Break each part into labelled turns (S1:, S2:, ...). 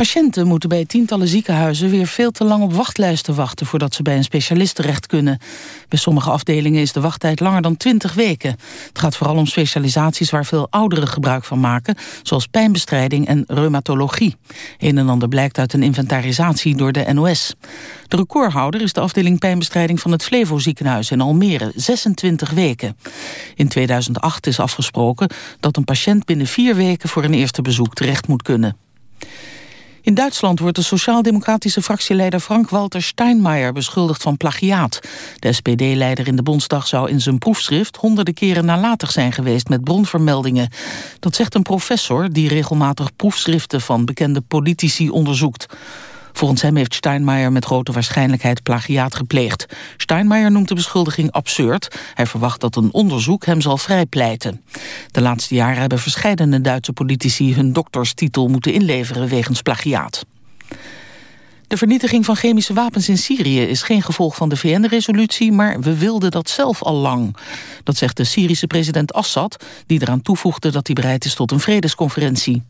S1: Patiënten moeten bij tientallen ziekenhuizen weer veel te lang op wachtlijsten wachten voordat ze bij een specialist terecht kunnen. Bij sommige afdelingen is de wachttijd langer dan 20 weken. Het gaat vooral om specialisaties waar veel ouderen gebruik van maken, zoals pijnbestrijding en reumatologie. Een en ander blijkt uit een inventarisatie door de NOS. De recordhouder is de afdeling pijnbestrijding van het Flevo ziekenhuis in Almere, 26 weken. In 2008 is afgesproken dat een patiënt binnen vier weken voor een eerste bezoek terecht moet kunnen. In Duitsland wordt de sociaal-democratische fractieleider Frank-Walter Steinmeier beschuldigd van plagiaat. De SPD-leider in de Bondsdag zou in zijn proefschrift honderden keren nalatig zijn geweest met bronvermeldingen. Dat zegt een professor die regelmatig proefschriften van bekende politici onderzoekt. Volgens hem heeft Steinmeier met grote waarschijnlijkheid plagiaat gepleegd. Steinmeier noemt de beschuldiging absurd. Hij verwacht dat een onderzoek hem zal vrijpleiten. De laatste jaren hebben verscheidene Duitse politici hun dokterstitel moeten inleveren wegens plagiaat. De vernietiging van chemische wapens in Syrië is geen gevolg van de VN-resolutie, maar we wilden dat zelf al lang. Dat zegt de Syrische president Assad, die eraan toevoegde dat hij bereid is tot een vredesconferentie.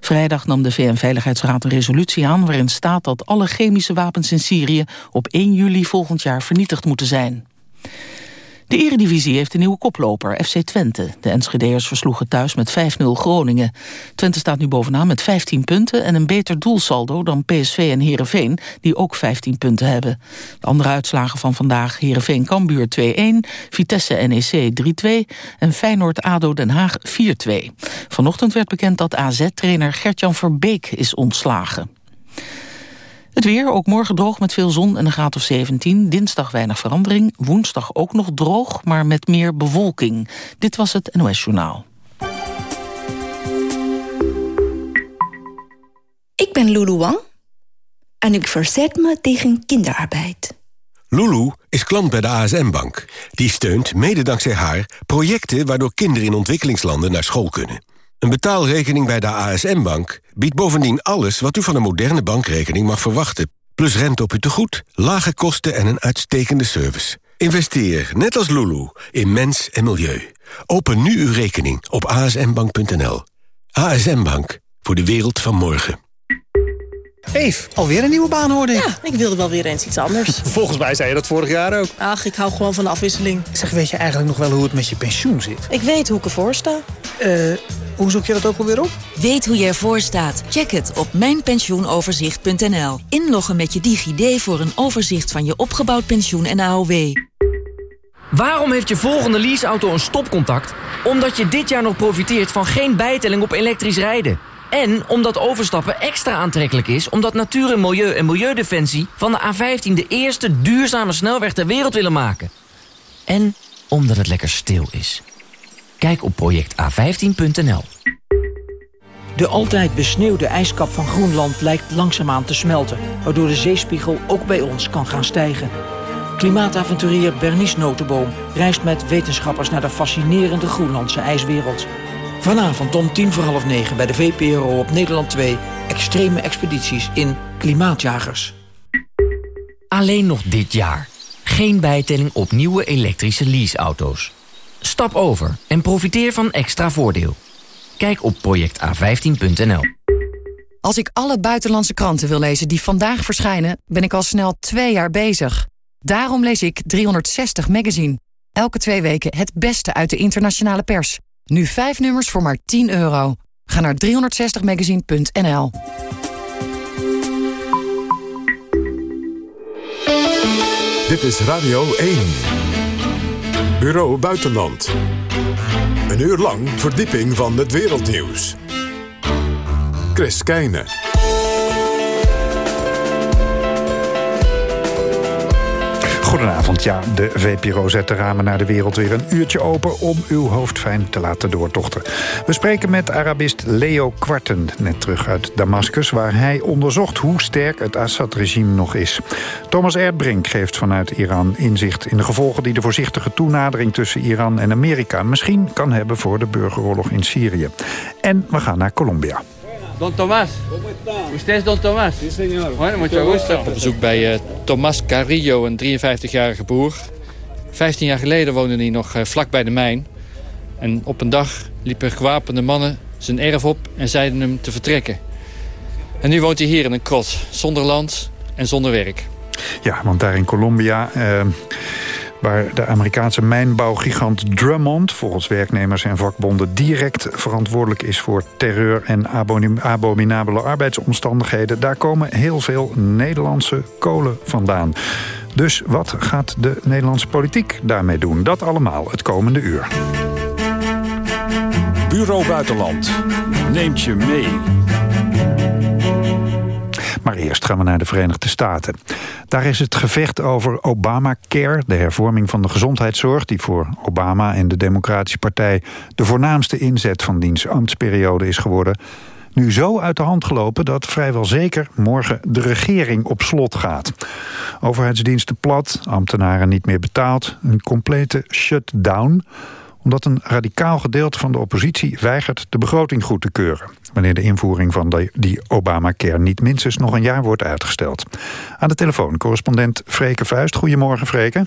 S1: Vrijdag nam de VN-veiligheidsraad een resolutie aan waarin staat dat alle chemische wapens in Syrië op 1 juli volgend jaar vernietigd moeten zijn. De Eredivisie heeft een nieuwe koploper, FC Twente. De Enschedeers versloegen thuis met 5-0 Groningen. Twente staat nu bovenaan met 15 punten... en een beter doelsaldo dan PSV en Heerenveen... die ook 15 punten hebben. De andere uitslagen van vandaag... Heerenveen-Kambuur 2-1, Vitesse-NEC 3-2... en Feyenoord-ADO Den Haag 4-2. Vanochtend werd bekend dat AZ-trainer Gertjan Verbeek is ontslagen. Het weer, ook morgen droog met veel zon en een graad of 17. Dinsdag weinig verandering. Woensdag ook nog droog, maar met meer bewolking. Dit was het NOS Journaal.
S2: Ik ben Lulu Wang en ik verzet me tegen kinderarbeid.
S3: Lulu is klant bij de ASM-bank. Die steunt, mede dankzij haar, projecten waardoor kinderen in ontwikkelingslanden naar school kunnen. Een betaalrekening bij de ASM-bank biedt bovendien alles... wat u van een moderne bankrekening mag verwachten. Plus rente op uw tegoed, lage kosten en een uitstekende service. Investeer, net als Lulu, in mens en milieu. Open nu uw rekening op asmbank.nl. ASM Bank, voor de wereld van morgen.
S4: Eve, alweer een nieuwe baan hoorde ik.
S5: Ja, ik wilde wel weer eens iets anders.
S4: Volgens mij zei je dat vorig jaar ook.
S5: Ach, ik hou gewoon van de afwisseling.
S4: Zeg, weet je eigenlijk nog wel hoe het met je pensioen zit?
S5: Ik weet hoe ik ervoor sta.
S4: Eh, hoe zoek je dat ook alweer op?
S6: Weet hoe je ervoor staat? Check het op mijnpensioenoverzicht.nl. Inloggen met je DigiD voor een overzicht van je opgebouwd pensioen en AOW.
S7: Waarom heeft je volgende leaseauto een stopcontact? Omdat je dit jaar nog profiteert van geen bijtelling op elektrisch rijden. En omdat overstappen extra aantrekkelijk is... omdat Natuur en Milieu en Milieudefensie van de A15... de eerste duurzame snelweg ter wereld willen maken. En omdat het lekker stil is. Kijk op projecta15.nl.
S8: De altijd besneeuwde ijskap van Groenland lijkt langzaamaan te smelten... waardoor de zeespiegel ook bij ons kan gaan stijgen. Klimaatavonturier Bernice Notenboom reist met wetenschappers... naar de fascinerende Groenlandse ijswereld... Vanavond om tien voor half negen bij de VPRO op Nederland 2... extreme expedities in Klimaatjagers.
S7: Alleen nog dit jaar. Geen bijtelling op nieuwe elektrische leaseauto's. Stap over en profiteer van extra voordeel. Kijk op projecta15.nl.
S9: Als ik alle buitenlandse kranten wil lezen die vandaag verschijnen... ben ik al snel twee jaar bezig. Daarom lees ik 360 Magazine. Elke twee weken het beste uit de internationale pers... Nu vijf nummers voor maar 10 euro. Ga naar 360magazine.nl.
S10: Dit is Radio 1. Bureau Buitenland. Een uur lang verdieping van het wereldnieuws. Chris Keijne.
S11: Goedenavond, ja, de VPRO zet de ramen naar de wereld weer een uurtje open... om uw hoofd fijn te laten doortochten. We spreken met Arabist Leo Kwarten, net terug uit Damascus... waar hij onderzocht hoe sterk het Assad-regime nog is. Thomas Erdbrink geeft vanuit Iran inzicht in de gevolgen... die de voorzichtige toenadering tussen Iran en Amerika... misschien kan hebben voor de burgeroorlog in Syrië. En we gaan naar Colombia.
S12: Don Tomás. Usted es Don Tomás? Sí, señor. Bueno, mucho gusto. Op bezoek bij uh, Tomás Carrillo, een 53-jarige boer. 15 jaar geleden woonde hij nog uh, vlak bij de mijn. En op een dag liepen gewapende mannen zijn erf op en zeiden hem te vertrekken. En nu woont hij hier in een krot, zonder land en zonder werk.
S11: Ja, want daar in Colombia... Eh, waar de Amerikaanse mijnbouwgigant Drummond... volgens werknemers en vakbonden direct verantwoordelijk is... voor terreur en abominabele arbeidsomstandigheden... daar komen heel veel Nederlandse kolen vandaan. Dus wat gaat de Nederlandse politiek daarmee doen? Dat allemaal het komende uur.
S10: Bureau Buitenland neemt je mee.
S11: Maar eerst gaan we naar de Verenigde Staten. Daar is het gevecht over Obamacare, de hervorming van de gezondheidszorg... die voor Obama en de Democratische Partij... de voornaamste inzet van diens ambtsperiode is geworden... nu zo uit de hand gelopen dat vrijwel zeker morgen de regering op slot gaat. Overheidsdiensten plat, ambtenaren niet meer betaald... een complete shutdown omdat een radicaal gedeelte van de oppositie weigert de begroting goed te keuren. Wanneer de invoering van de, die Obamacare niet minstens nog een jaar wordt uitgesteld. Aan de telefoon correspondent Freke Vuist. Goedemorgen Freke.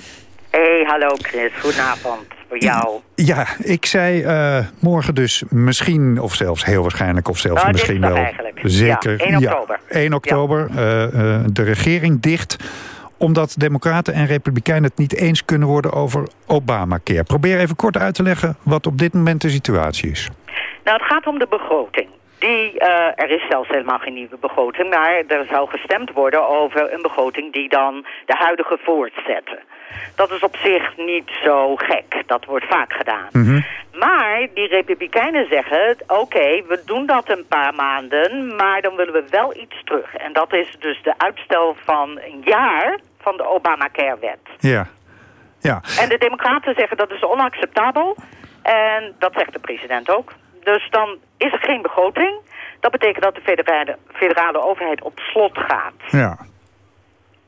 S13: Hey, hallo Chris. Goedenavond voor jou.
S11: Ja, ik zei uh, morgen dus misschien, of zelfs heel waarschijnlijk, of zelfs
S13: nou,
S11: misschien wel.
S13: Eigenlijk.
S11: Zeker.
S13: Ja, 1 oktober.
S11: Ja, 1 oktober. Ja. Uh, uh, de regering dicht omdat democraten en republikeinen het niet eens kunnen worden over Obamacare. Probeer even kort uit te leggen wat op dit moment de situatie is.
S13: Nou, het gaat om de begroting. Die, uh, er is zelfs helemaal geen nieuwe begroting, maar er zou gestemd worden over een begroting die dan de huidige voortzetten. Dat is op zich niet zo gek. Dat wordt vaak gedaan.
S11: Mhm.
S13: Mm -hmm. Maar die republikeinen zeggen... oké, okay, we doen dat een paar maanden... maar dan willen we wel iets terug. En dat is dus de uitstel van een jaar van de Obamacare-wet.
S11: Ja. ja.
S13: En de democraten zeggen dat is onacceptabel. En dat zegt de president ook. Dus dan is er geen begroting. Dat betekent dat de federale, federale overheid op slot gaat.
S11: Ja.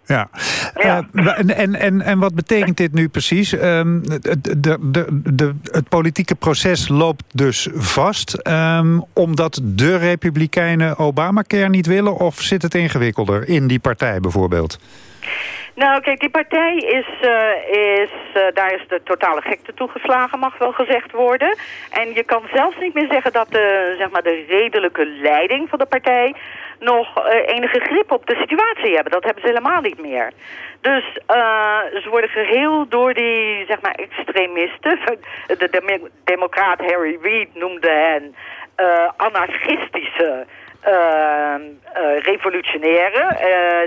S11: Ja. ja. Uh, en, en, en wat betekent dit nu precies? Um, de, de, de, de, het politieke proces loopt dus vast... Um, omdat de Republikeinen Obamacare niet willen... of zit het ingewikkelder in die partij bijvoorbeeld?
S13: Nou, kijk, die partij is, uh, is uh, daar is de totale gekte toegeslagen, mag wel gezegd worden. En je kan zelfs niet meer zeggen dat de, zeg maar, de redelijke leiding van de partij nog uh, enige grip op de situatie hebben. Dat hebben ze helemaal niet meer. Dus ze worden geheel door die, zeg maar, extremisten. De, de democraat Harry Reid noemde hen anarchistische... Uh, uh, revolutionairen,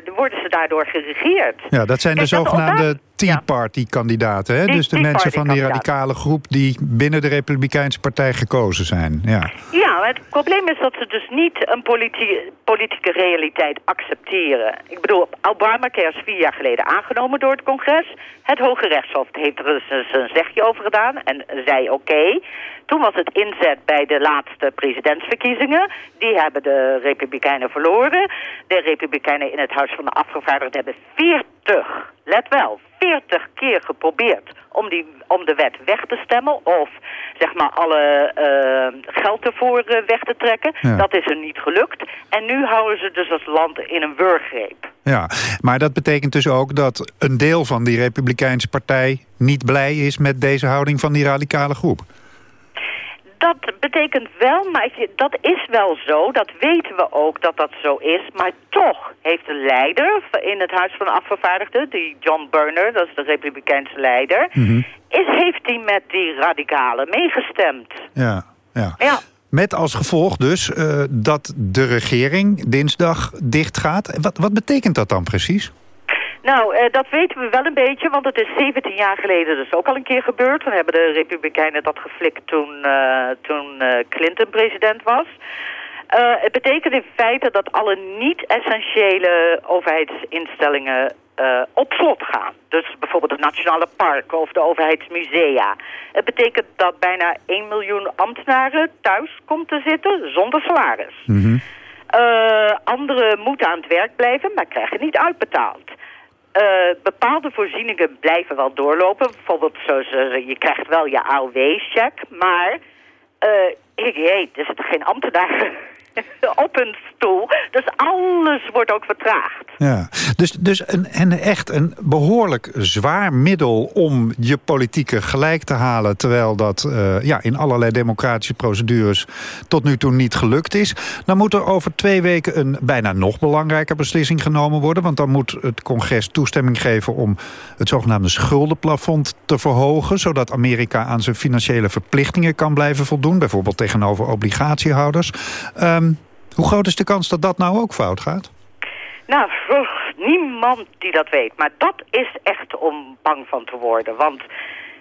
S13: uh, worden ze daardoor geregeerd.
S11: Ja, dat zijn Kijk, de zogenaamde Tea Party-kandidaten. Hè? Dus de mensen van die radicale groep die binnen de Republikeinse Partij gekozen zijn. Ja,
S13: ja het probleem is dat ze dus niet een politi politieke realiteit accepteren. Ik bedoel, Obamacare is vier jaar geleden aangenomen door het congres. Het Hoge Rechtshof heeft er eens een zegje over gedaan en zei oké. Okay. Toen was het inzet bij de laatste presidentsverkiezingen. Die hebben de Republikeinen verloren. De Republikeinen in het Huis van de Afgevaardigden hebben 40, let wel, 40 keer geprobeerd om, die, om de wet weg te stemmen of zeg maar alle uh, geld ervoor uh, weg te trekken. Ja. Dat is er niet gelukt. En nu houden ze dus het land in een wurggreep.
S11: Ja, maar dat betekent dus ook dat een deel van die Republikeinse partij niet blij is met deze houding van die radicale groep.
S13: Dat betekent wel, maar dat is wel zo, dat weten we ook dat dat zo is. Maar toch heeft de leider in het Huis van de Afgevaardigden, die John Burner, dat is de republikeinse leider,
S11: mm -hmm.
S13: is, heeft hij met die radicalen meegestemd.
S11: Ja, ja.
S13: ja.
S11: Met als gevolg dus uh, dat de regering dinsdag dichtgaat. Wat, wat betekent dat dan precies?
S13: Nou, uh, dat weten we wel een beetje, want het is 17 jaar geleden dus ook al een keer gebeurd. Toen hebben de Republikeinen dat geflikt toen, uh, toen uh, Clinton president was. het betekent in feite dat alle niet-essentiële overheidsinstellingen op slot gaan. Dus bijvoorbeeld het Nationale Park of de overheidsmusea. Het betekent dat bijna 1 miljoen ambtenaren thuis komt te zitten zonder salaris.
S11: Mm -hmm.
S13: anderen moeten aan het werk blijven, maar krijgen niet uitbetaald. Uh, bepaalde voorzieningen blijven wel doorlopen. Bijvoorbeeld, zoals, uh, je krijgt wel je AOW-check, maar uh, ik weet, er zitten geen ambtenaren op een stoel. Dus alles wordt ook vertraagd.
S11: Ja, Dus, dus een, en echt een behoorlijk zwaar middel om je politieke gelijk te halen... terwijl dat uh, ja, in allerlei democratische procedures tot nu toe niet gelukt is. Dan moet er over twee weken een bijna nog belangrijker beslissing genomen worden. Want dan moet het congres toestemming geven om het zogenaamde schuldenplafond te verhogen. Zodat Amerika aan zijn financiële verplichtingen kan blijven voldoen. Bijvoorbeeld tegenover obligatiehouders. Um, hoe groot is de kans dat dat nou ook fout gaat?
S13: Nou, niemand die dat weet. Maar dat is echt om bang van te worden. Want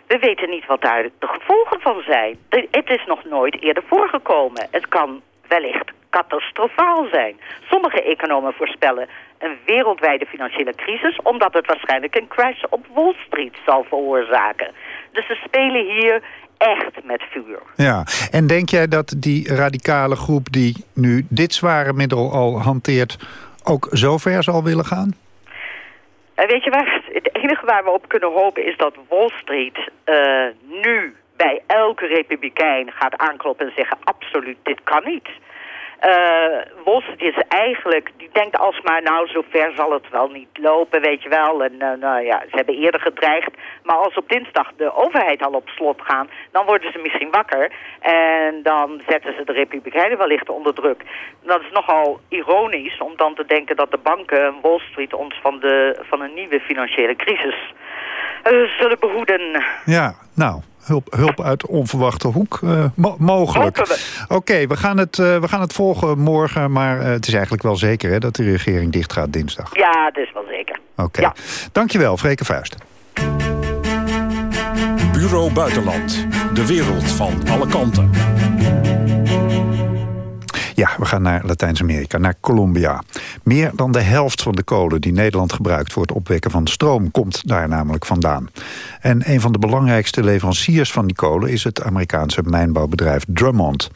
S13: we weten niet wat daar de gevolgen van zijn. Het is nog nooit eerder voorgekomen. Het kan wellicht catastrofaal zijn. Sommige economen voorspellen een wereldwijde financiële crisis... omdat het waarschijnlijk een crash op Wall Street zal veroorzaken. Dus ze spelen hier echt met vuur.
S11: Ja, en denk jij dat die radicale groep die nu dit zware middel al hanteert... ook zo ver zal willen gaan?
S13: Uh, weet je waar, het enige waar we op kunnen hopen is dat Wall Street uh, nu bij elke republikein gaat aankloppen en zeggen... absoluut, dit kan niet. Uh, is eigenlijk, die denkt alsmaar, nou zover zal het wel niet lopen, weet je wel. En uh, nou ja, ze hebben eerder gedreigd. Maar als op dinsdag de overheid al op slot gaan, dan worden ze misschien wakker. En dan zetten ze de Republikeinen wellicht onder druk. Dat is nogal ironisch om dan te denken dat de banken en Wall Street ons van, de, van een nieuwe financiële crisis zullen behoeden.
S11: Ja, nou, hulp, hulp uit onverwachte hoek uh, mogelijk. Oké, we, gaan het, uh, we gaan het volgen morgen, maar uh, het is eigenlijk wel zeker hè, dat de regering dicht gaat dinsdag.
S13: Ja, dat is wel zeker.
S11: Oké, okay. ja. dankjewel, Freke Vuist.
S10: Bureau Buitenland, de wereld van alle kanten.
S11: Ja, we gaan naar Latijns-Amerika, naar Colombia. Meer dan de helft van de kolen die Nederland gebruikt... voor het opwekken van stroom komt daar namelijk vandaan. En een van de belangrijkste leveranciers van die kolen... is het Amerikaanse mijnbouwbedrijf Drummond.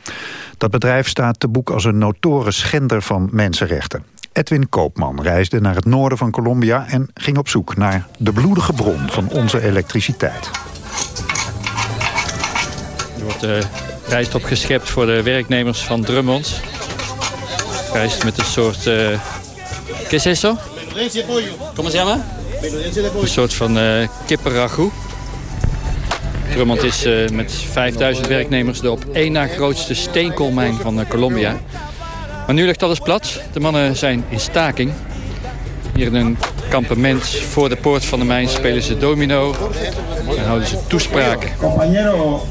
S11: Dat bedrijf staat te boek als een notoire schender van mensenrechten. Edwin Koopman reisde naar het noorden van Colombia... en ging op zoek naar de bloedige bron van onze elektriciteit.
S12: Er rijstop geschept voor de werknemers van Drummond. Rijst met een soort... Uh, ¿Qué es eso? ¿Cómo se llama? Een soort van uh, kippenragout. Drummond is uh, met 5000 werknemers de op één na grootste steenkoolmijn van uh, Colombia. Maar nu ligt alles plat. De mannen zijn in staking. Hier in een kampement voor de poort van de mijn spelen ze domino en houden ze toespraken.
S14: Compañero,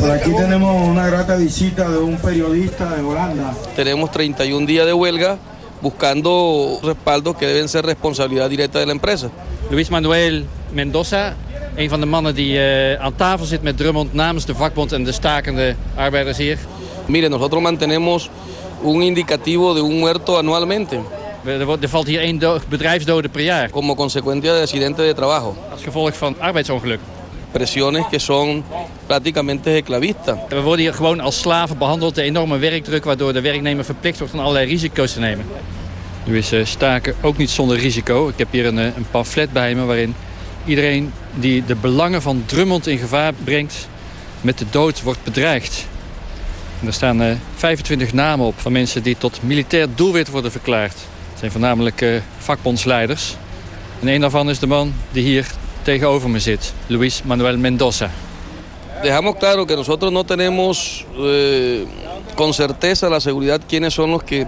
S14: por aquí tenemos una grata visita de un periodista de Holanda.
S15: Tenemos 31 días de huelga buscando respaldos que deben ser responsabilidad directa de la empresa.
S12: Luis Manuel Mendoza, een van de mannen die uh, aan tafel zit met Drummond namens de vakbond en de stakende arbeiders hier.
S15: Mire, nosotros mantenemos un indicativo de un muerto anualmente.
S12: Er, er valt hier één bedrijfsdode per jaar.
S15: Como consecuencia de accidente de trabajo.
S12: Als gevolg van arbeidsongeluk.
S15: Presiones que son prácticamente.
S12: We worden hier gewoon als slaven behandeld. De enorme werkdruk waardoor de werknemer verplicht wordt van allerlei risico's te nemen. Nu is uh, staken ook niet zonder risico. Ik heb hier een, een pamflet bij me waarin iedereen die de belangen van Drummond in gevaar brengt... met de dood wordt bedreigd. Er staan uh, 25 namen op van mensen die tot militair doelwit worden verklaard. Het zijn voornamelijk vakbondsleiders. En een daarvan is de man die hier tegenover me zit, Luis Manuel Mendoza.
S15: Dejamos claro que nosotros no tenemos eh, con certeza la seguridad quiénes son los que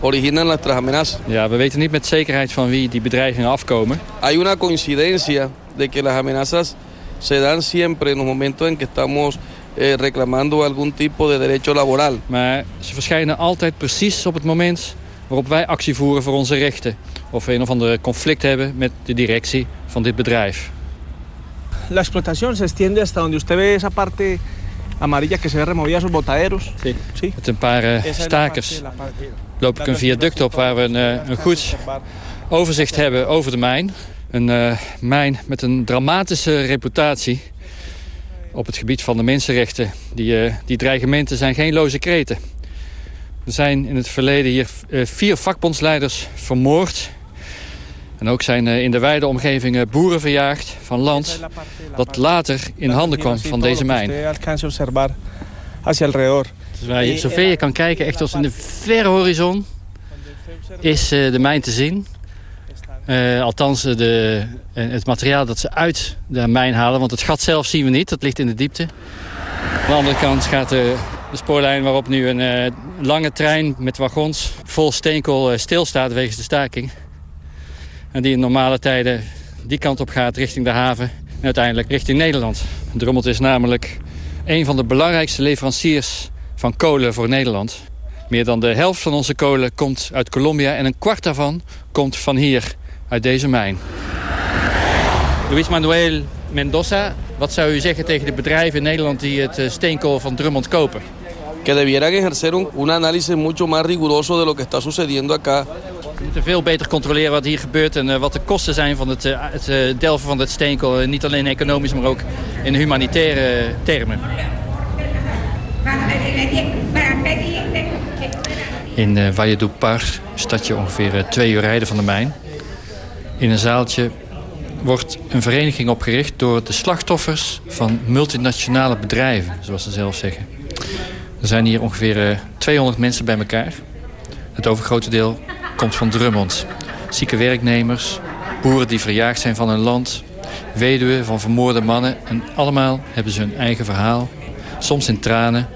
S15: originan nuestras amenazas.
S12: Ja, we weten niet met zekerheid van wie die bedreigingen afkomen.
S15: Hay una coincidencia de que las amenazas se dan siempre en los momentos en que estamos eh, reclamando algún tipo de derecho laboral.
S12: Maar ze verschijnen altijd precies op het moment waarop wij actie voeren voor onze rechten. Of we een of andere conflict hebben met de directie van dit bedrijf.
S16: La explotación se extiende hasta donde usted ve esa parte amarilla que se removía esos botaderos.
S12: Sí. sí. Met een paar uh, stakers loop ik een viaduct op waar we een, uh, een goed overzicht hebben over de mijn. Een uh, mijn met een dramatische reputatie op het gebied van de mensenrechten. Die, die dreigementen zijn geen loze kreten. Er zijn in het verleden hier vier vakbondsleiders vermoord. En ook zijn in de wijde omgevingen boeren verjaagd van land... dat later in handen kwam van deze mijn. Dus waar je, zover je kan kijken, echt als in de verre horizon... is de mijn te zien. Uh, althans, de, het materiaal dat ze uit de mijn halen. Want het gat zelf zien we niet, dat ligt in de diepte. Aan de andere kant gaat de, de spoorlijn waarop nu een uh, lange trein met wagons vol steenkool uh, stilstaat wegens de staking. En die in normale tijden die kant op gaat richting de haven en uiteindelijk richting Nederland. Drummond is namelijk een van de belangrijkste leveranciers van kolen voor Nederland. Meer dan de helft van onze kolen komt uit Colombia en een kwart daarvan komt van hier, uit deze mijn. Luis Manuel Mendoza, wat zou u zeggen tegen de bedrijven in Nederland die het eh, steenkool van Drummond kopen?
S15: Que debieran ejercer un, un análisis mucho más riguroso de lo que está sucediendo acá.
S12: We moeten veel beter controleren wat hier gebeurt en uh, wat de kosten zijn van het, uh, het uh, delven van het steenkool. niet alleen economisch, maar ook in humanitaire termen. In uh, een stadje ongeveer twee uur rijden van de mijn. In een zaaltje wordt een vereniging opgericht door de slachtoffers van multinationale bedrijven, zoals ze zelf zeggen. Er zijn hier ongeveer 200 mensen bij elkaar. Het overgrote deel komt van Drummond. Zieke werknemers, boeren die verjaagd zijn van hun land... weduwen van vermoorde mannen... en allemaal hebben ze hun eigen verhaal. Soms in tranen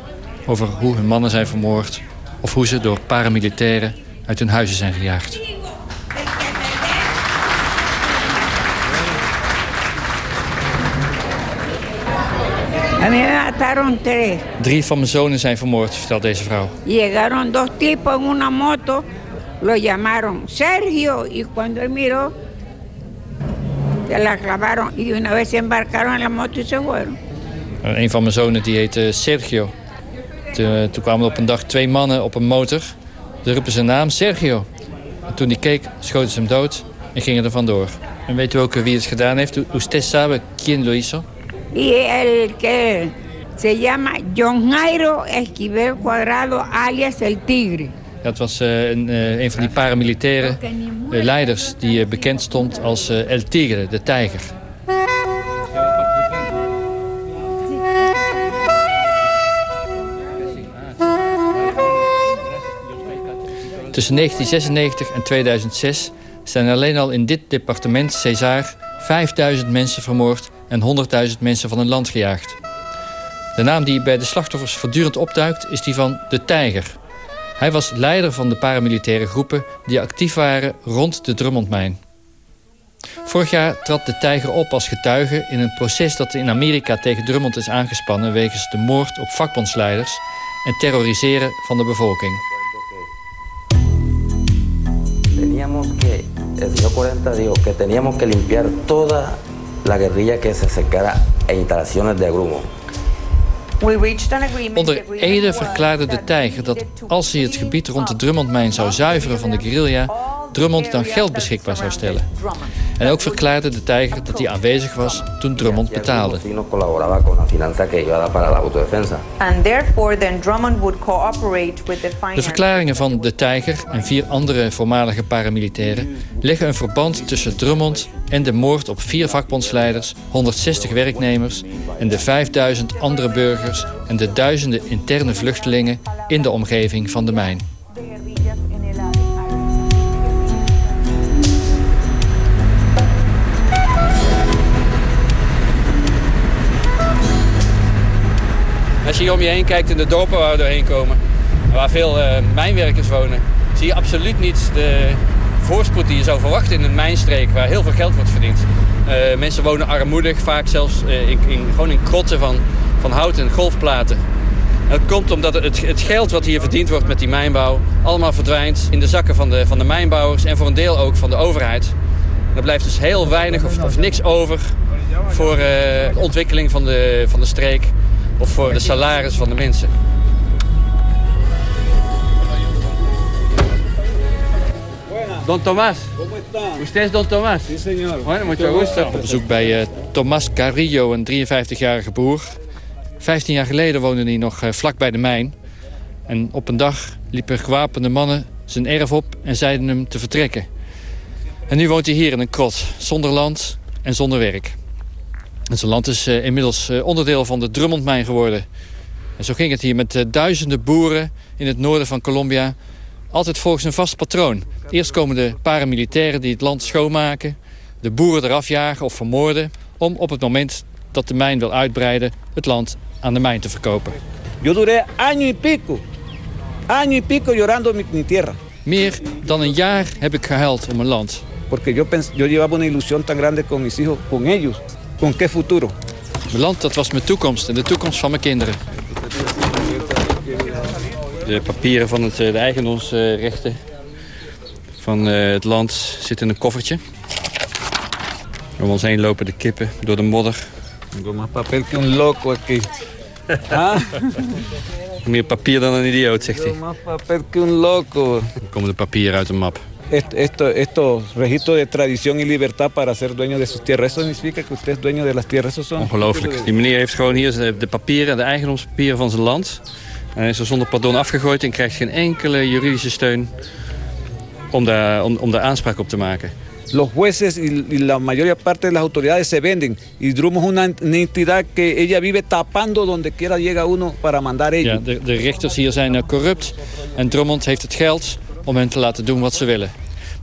S12: over hoe hun mannen zijn vermoord... of hoe ze door paramilitairen uit hun huizen zijn gejaagd. Drie van mijn zonen zijn vermoord, vertelt deze vrouw.
S17: Llegaron dos tipos en una moto, lo llamaron Sergio y cuando él miró, se la clavaron y de una vez se embarcaron en la moto y se fueron.
S12: Een van mijn zonen die heette Sergio. Toen, toen kwamen op een dag twee mannen op een motor. Ze riepen zijn naam Sergio. En toen hij keek, schoten ze hem dood en gingen er vandoor. En weet u ook wie het gedaan heeft? Usted sabe quién lo hizo?
S17: Y el que se llama John Jairo Esquivel Cuadrado, alias El Tigre.
S12: Het was uh, een, uh, een van die paramilitaire uh, leiders die bekend stond als El Tigre, de tijger. Tussen 1996 en 2006 zijn alleen al in dit departement César 5000 mensen vermoord en 100.000 mensen van hun land gejaagd. De naam die bij de slachtoffers voortdurend opduikt is die van de Tijger. Hij was leider van de paramilitaire groepen die actief waren rond de Drummondmijn. Vorig jaar trad de Tijger op als getuige in een proces dat in Amerika tegen Drummond is aangespannen wegens de moord op vakbondsleiders en terroriseren van de bevolking.
S18: Teníamos que, el señor 40 dijo que teníamos guerrilla que se de.
S12: Onder Ede verklaarde de tijger dat als hij het gebied rond de Drummondmijn zou zuiveren van de guerrilla... Drummond dan geld beschikbaar zou stellen. En ook verklaarde de tijger dat hij aanwezig was toen Drummond betaalde. De verklaringen van de tijger en vier andere voormalige paramilitairen... leggen een verband tussen Drummond en de moord op vier vakbondsleiders... 160 werknemers en de 5000 andere burgers... en de duizenden interne vluchtelingen in de omgeving van de mijn. Als je hier om je heen kijkt in de dorpen waar we doorheen komen... waar veel uh, mijnwerkers wonen... zie je absoluut niet de voorspoed die je zou verwachten in een mijnstreek... waar heel veel geld wordt verdiend. Uh, mensen wonen armoedig, vaak zelfs uh, in, in, gewoon in krotten van, van hout en golfplaten. En dat komt omdat het, het geld wat hier verdiend wordt met die mijnbouw... allemaal verdwijnt in de zakken van de, van de mijnbouwers... en voor een deel ook van de overheid. Er blijft dus heel weinig of, of niks over voor de ontwikkeling van de, van de streek of voor de salaris van de mensen. Don Tomás. Usted es Don Tomás? Sí, señor. Bueno, mucho gusto. Op bezoek bij uh, Tomás Carrillo, een 53-jarige boer. 15 jaar geleden woonde hij nog uh, vlak bij de mijn. En op een dag liepen gewapende mannen zijn erf op en zeiden hem te vertrekken. En nu woont hij hier in een krot, zonder land en zonder werk. Zijn land is uh, inmiddels uh, onderdeel van de Drummondmijn geworden. En zo ging het hier met uh, duizenden boeren in het noorden van Colombia... altijd volgens een vast patroon. Eerst komen de paramilitairen die het land schoonmaken... de boeren eraf jagen of vermoorden... om op het moment dat de mijn wil uitbreiden... het land aan de mijn te verkopen.
S16: Yo duré año y pico, año y pico llorando mi, tierra.
S12: Meer dan een jaar heb ik gehuild om mijn land.
S16: Porque yo, yo llevaba una ilusión tan grande con mis hijos, con ellos. ¿Con qué futuro?
S12: Mijn land, dat was mijn toekomst en de toekomst van mijn kinderen. De papieren van het, de eigendomsrechten van eh, het land zitten in een koffertje. Om ons heen lopen de kippen door de modder.
S16: Tengo más papel que un loco aquí.
S12: Meer papier dan een idioot, zegt hij. Dan komen de papieren uit een map.
S16: Esto, esto, esto registro de tradición y libertad para ser dueño de sus tierras. Eso significa que usted es dueño de las tierras. Eso son
S12: Ongelooflijk. Die meneer heeft gewoon hier de papieren, de eigendomspapieren van zijn land. En is er zonder pardon afgegooid en krijgt geen enkele juridische steun om daar, om, om daar aanspraak op te maken.
S16: Los jueces y, y la mayoría parte de las autoridades se venden. Y Drummond es una, una entidad que ella vive tapando donde quiera llega uno para mandar ellos.
S12: Ja, de, de rechters hier zijn eh, corrupt en Drummond heeft het geld om hen te laten doen wat ze willen.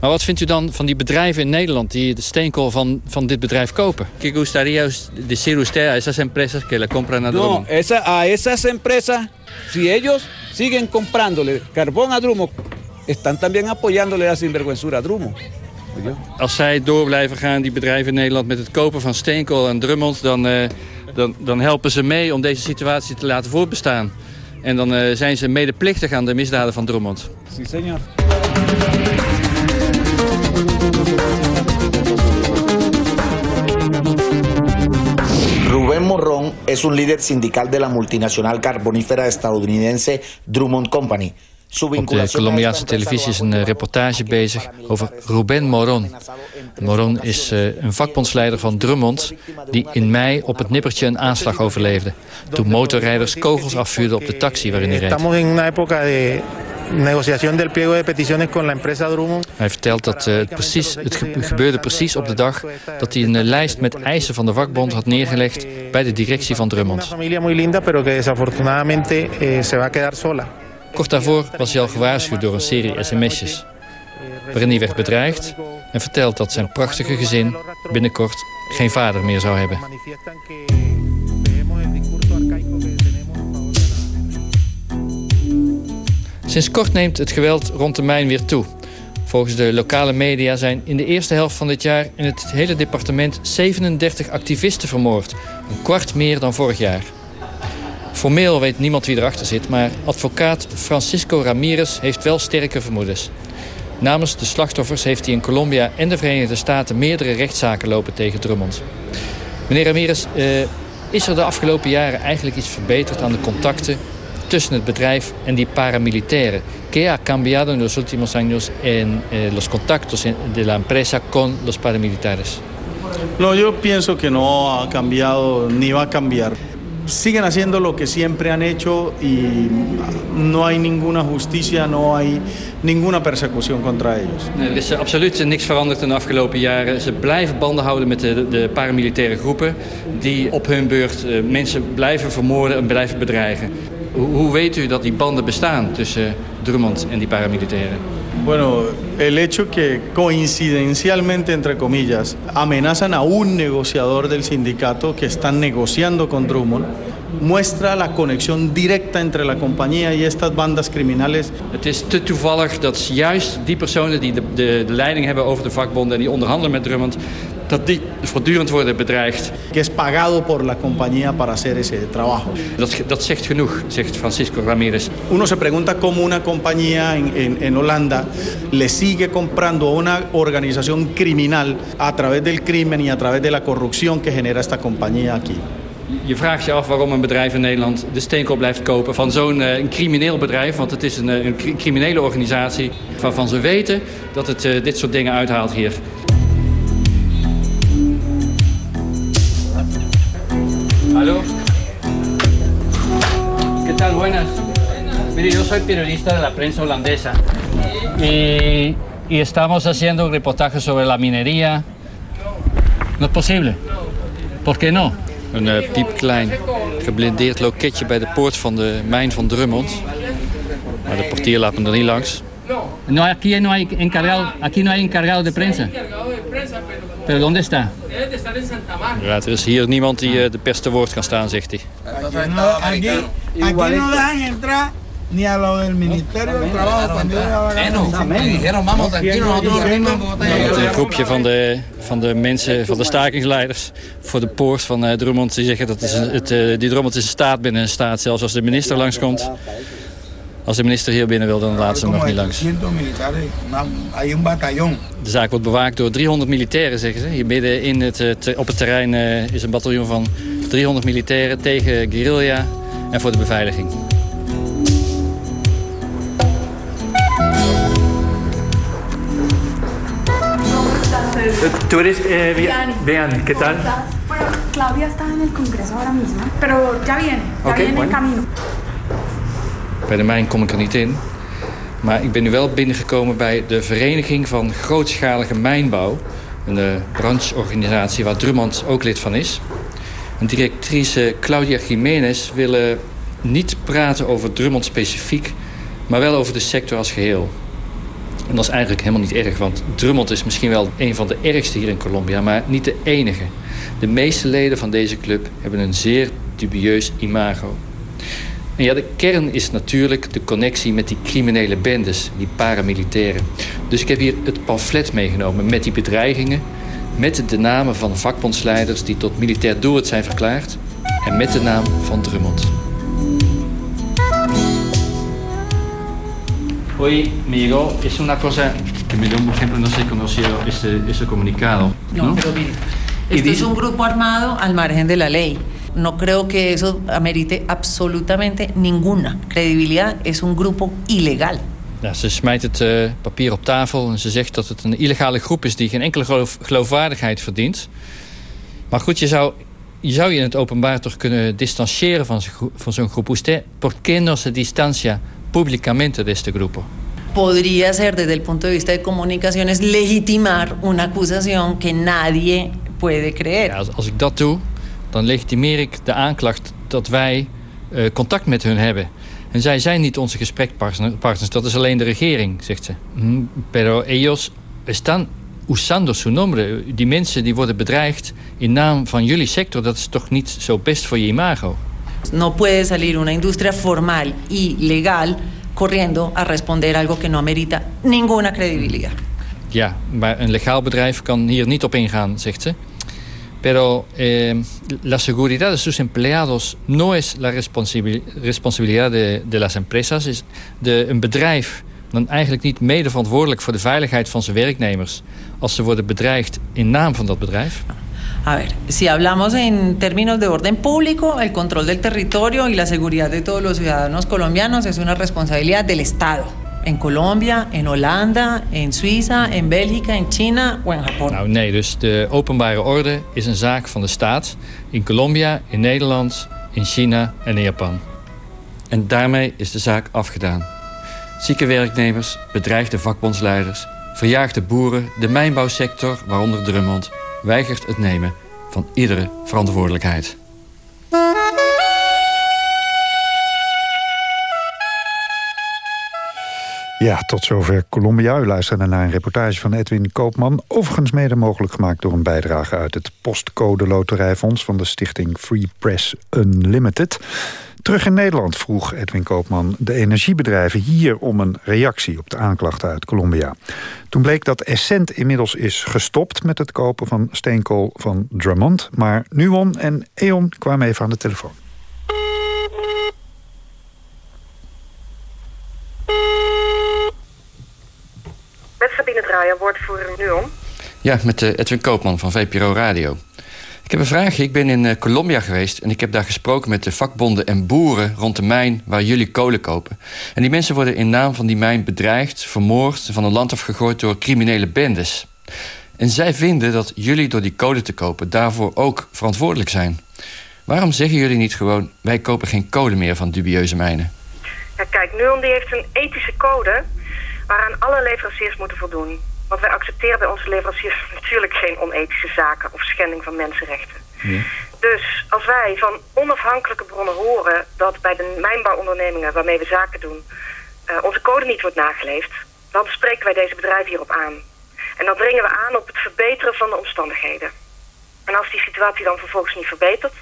S12: Maar wat vindt u dan van die bedrijven in Nederland die de steenkool van, van dit bedrijf kopen? ¿Qué gustaría decir usted a esas empresas que la compran a
S16: No,
S12: Drummond?
S16: esa, a esas empresas, si ellos siguen comprándole carbón a Drummond, están también apoyándole la sinvergüenzura a Drummond.
S12: Als zij door blijven gaan, die bedrijven in Nederland, met het kopen van steenkool en Drummond... dan, eh, dan, dan helpen ze mee om deze situatie te laten voortbestaan. En dan eh, zijn ze medeplichtig aan de misdaden van Drummond.
S16: Sí, señor.
S19: Rubén Morrón es un líder sindical de la multinacional carbonífera estadounidense Drummond Company.
S12: Op de Colombiaanse televisie is een eh, reportage bezig over Ruben Moron. Moron is eh, een vakbondsleider van Drummond... die in mei op het nippertje een aanslag overleefde. Toen motorrijders kogels afvuurden op de taxi waarin hij reed. Hij vertelt dat eh, het, precies, het ge- gebeurde precies op de dag... dat hij een eh, lijst met eisen van de vakbond had neergelegd... bij de directie van Drummond. Kort daarvoor was hij al gewaarschuwd door een serie sms'jes... waarin hij werd bedreigd en vertelt dat zijn prachtige gezin... binnenkort geen vader meer zou hebben. Sinds kort neemt het geweld rond de mijn weer toe. Volgens de lokale media zijn in de eerste helft van dit jaar... in het hele departement 37 activisten vermoord. Een kwart meer dan vorig jaar. Formeel weet niemand wie erachter zit... maar advocaat Francisco Ramirez heeft wel sterke vermoedens. Namens de slachtoffers heeft hij in Colombia en de Verenigde Staten... meerdere rechtszaken lopen tegen Drummond. Meneer Ramirez, eh, is er de afgelopen jaren eigenlijk iets verbeterd aan de contacten tussen het bedrijf en die paramilitairen? ¿Qué ha cambiado en los últimos años en eh, los contactos de la empresa con los paramilitares?
S20: No, yo pienso que no ha cambiado ni va a cambiar. Siguen haciendo lo que siempre han hecho y no hay ninguna justicia, no hay ninguna persecución contra ellos.
S12: Er is absoluut niks veranderd in de afgelopen jaren. Ze blijven banden houden met de, de paramilitaire groepen... die op hun beurt eh, mensen blijven vermoorden en blijven bedreigen. Hoe, hoe weet u dat die banden bestaan tussen Drummond en die paramilitairen?
S20: Bueno, el hecho que coincidencialmente, entre comillas, amenazan a un negociador del sindicato que están negociando con Drummond, muestra la conexión directa entre la compañía y estas bandas criminales.
S12: Het te toevallig dat juist die personen die de leiding hebben over de vakbonden... en die onderhandelen met Drummond, dat die voortdurend worden bedreigd.
S20: que es pagado por la compañía para hacer ese trabajo.
S12: Dat, dat zegt genoeg, zegt Francisco Ramirez.
S20: Uno se pregunta cómo una compañía en, en- en Holanda le sigue comprando a una organización criminal a través del crimen y a través de la corrupción que genera esta compañía aquí.
S12: Je vraagt je af waarom een bedrijf in Nederland de steenkool blijft kopen van zo'n een crimineel bedrijf. Want het is een, eh, een cri- criminele organisatie waarvan ze weten dat het eh, dit soort dingen uithaalt hier. Mire, yo soy periodista de la prensa holandesa y, y estamos haciendo un reportaje sobre la minería. No es posible. ¿Por qué no? Een eh, piepklein geblindeerd loketje bij de poort van de mijn van Drummond. Maar de portier laat me er niet langs.
S21: No, aquí no hay encargado, aquí no hay encargado de prensa. Pero ¿dónde está?
S12: Ja, er is hier niemand die eh, de pers te woord kan staan, zegt hij.
S14: Aquí, aquí no dejan entrar ni a lo del Ministerio del Trabajo
S22: dijeron, vamos tranquilo, nosotros venimos en Bogotá.
S12: Het groepje van de, van de mensen, van de stakingsleiders voor de poort van eh, Drummond... die zeggen dat het, is een- het, eh, die Drummond is een staat binnen een staat. Zelfs als de minister langskomt. Als de minister hier binnen wil, dan laten ze hem nog niet langs.
S14: 300 militares, una- hay un batallón.
S12: De zaak wordt bewaakt door 300 militairen, zeggen ze. Hier midden in het, te- op het terrein eh, is een bataljon van 300 militairen tegen guerrilla en voor de beveiliging.
S23: Tú eres eh,
S24: Vian.
S23: Vean, ¿qué tal?
S24: Bueno, Claudia está en el Congreso ahora mismo, pero ya viene, ya
S12: Ok,
S24: viene en
S12: bueno.
S24: camino.
S12: Bij de mijn kom ik er niet in. Maar ik ben nu wel binnengekomen bij de Vereniging van Grootschalige Mijnbouw. Een eh, brancheorganisatie waar Drummond ook lid van is. En directrice Claudia Jiménez wil eh, niet praten over Drummond specifiek... maar wel over de sector als geheel. En dat is eigenlijk helemaal niet erg, want Drummond is misschien wel een van de ergste hier in Colombia... maar niet de enige. De meeste leden van deze club hebben een zeer dubieus imago. En ja, de kern is natuurlijk de connectie met die criminele bendes, die paramilitairen. Dus ik heb hier het pamflet meegenomen met die bedreigingen... met de namen van vakbondsleiders die tot militair doelwit zijn verklaard... en met de naam van Drummond. Hoy, Miguel, es una cosa que me dio, por ejemplo, no se conoció este, este comunicado.
S25: No, pero mire, esto es un grupo armado al margen de la ley. No creo que eso amerite absolutamente ninguna credibilidad. Es un grupo ilegal.
S12: Ja, ze smijt het eh, papier op tafel en ze zegt dat het een illegale groep is... die geen enkele geloof- geloofwaardigheid verdient. Maar goed, je zou, je zou je in het openbaar toch kunnen distancieren van zo'n gro- van zo'n groep. Usted, ¿por qué no se distancia públicamente de este grupo?
S25: Podría ser desde el punto de vista de comunicaciones legitimar una acusación que nadie puede creer.
S12: Ja, als, als ik dat doe, dan legitimeer ik de aanklacht dat wij eh, contact met hun hebben. En zij zijn niet onze gesprekspartners, dat is alleen de regering, zegt ze. Mm, Pero ellos están usando su nombre. Die mensen die worden bedreigd in naam van jullie sector, dat is toch niet zo best voor je imago?
S25: No puede salir una industria formal y legal corriendo a responder algo que no amerita ninguna credibilidad.
S12: Ja, maar een legaal bedrijf kan hier niet op ingaan, zegt ze. Pero eh, la seguridad de sus empleados no es la responsabil- responsabilidad de, de las empresas. Is de, een bedrijf dan eigenlijk niet mede verantwoordelijk voor de veiligheid van zijn werknemers... als ze worden bedreigd in naam van dat bedrijf?
S25: A ver, si hablamos en términos de orden público, el control del territorio y la seguridad de todos los ciudadanos colombianos es una responsabilidad del Estado. En Colombia, en Holanda, en Suiza, en Bélgica, en China o en Japón.
S12: Nou nee, dus de openbare orde is een zaak van de staat... in Colombia, in Nederland, in China en in Japan. En daarmee is de zaak afgedaan. Zieke werknemers, bedreigde vakbondsleiders... verjaagde boeren, de mijnbouwsector, waaronder Drummond... weigert het nemen van iedere verantwoordelijkheid.
S11: Ja, tot zover Colombia. U luisterde naar een reportage van Edwin Koopman. Overigens mede mogelijk gemaakt door een bijdrage uit het Postcode Loterijfonds... van de stichting Free Press Unlimited. Terug in Nederland vroeg Edwin Koopman de energiebedrijven hier om een reactie op de aanklachten uit Colombia. Toen bleek dat Essent inmiddels is gestopt met het kopen van steenkool van Drummond. Maar Nuon en E.ON kwamen even aan de telefoon.
S26: Met Sabine Draaier, woordvoerder NUON.
S12: Ja, met eh, Edwin Koopman van VPRO Radio. Ik heb een vraagje. Ik ben in eh, Colombia geweest en ik heb daar gesproken met de vakbonden en boeren rond de mijn waar jullie kolen kopen. En die mensen worden in naam van die mijn bedreigd, vermoord, van een land afgegooid door criminele bendes. En zij vinden dat jullie door die kolen te kopen daarvoor ook verantwoordelijk zijn. Waarom zeggen jullie niet gewoon, wij kopen geen kolen meer van dubieuze mijnen?
S26: Ja, kijk, NUON die heeft een ethische code waaraan alle leveranciers moeten voldoen. Want wij accepteren bij onze leveranciers natuurlijk geen onethische zaken of schending van mensenrechten. Dus als wij van onafhankelijke bronnen horen dat bij de mijnbouwondernemingen waarmee we zaken doen, eh, onze code niet wordt nageleefd, dan spreken wij deze bedrijven hierop aan. En dan dringen we aan op het verbeteren van de omstandigheden. En als die situatie dan vervolgens niet verbetert...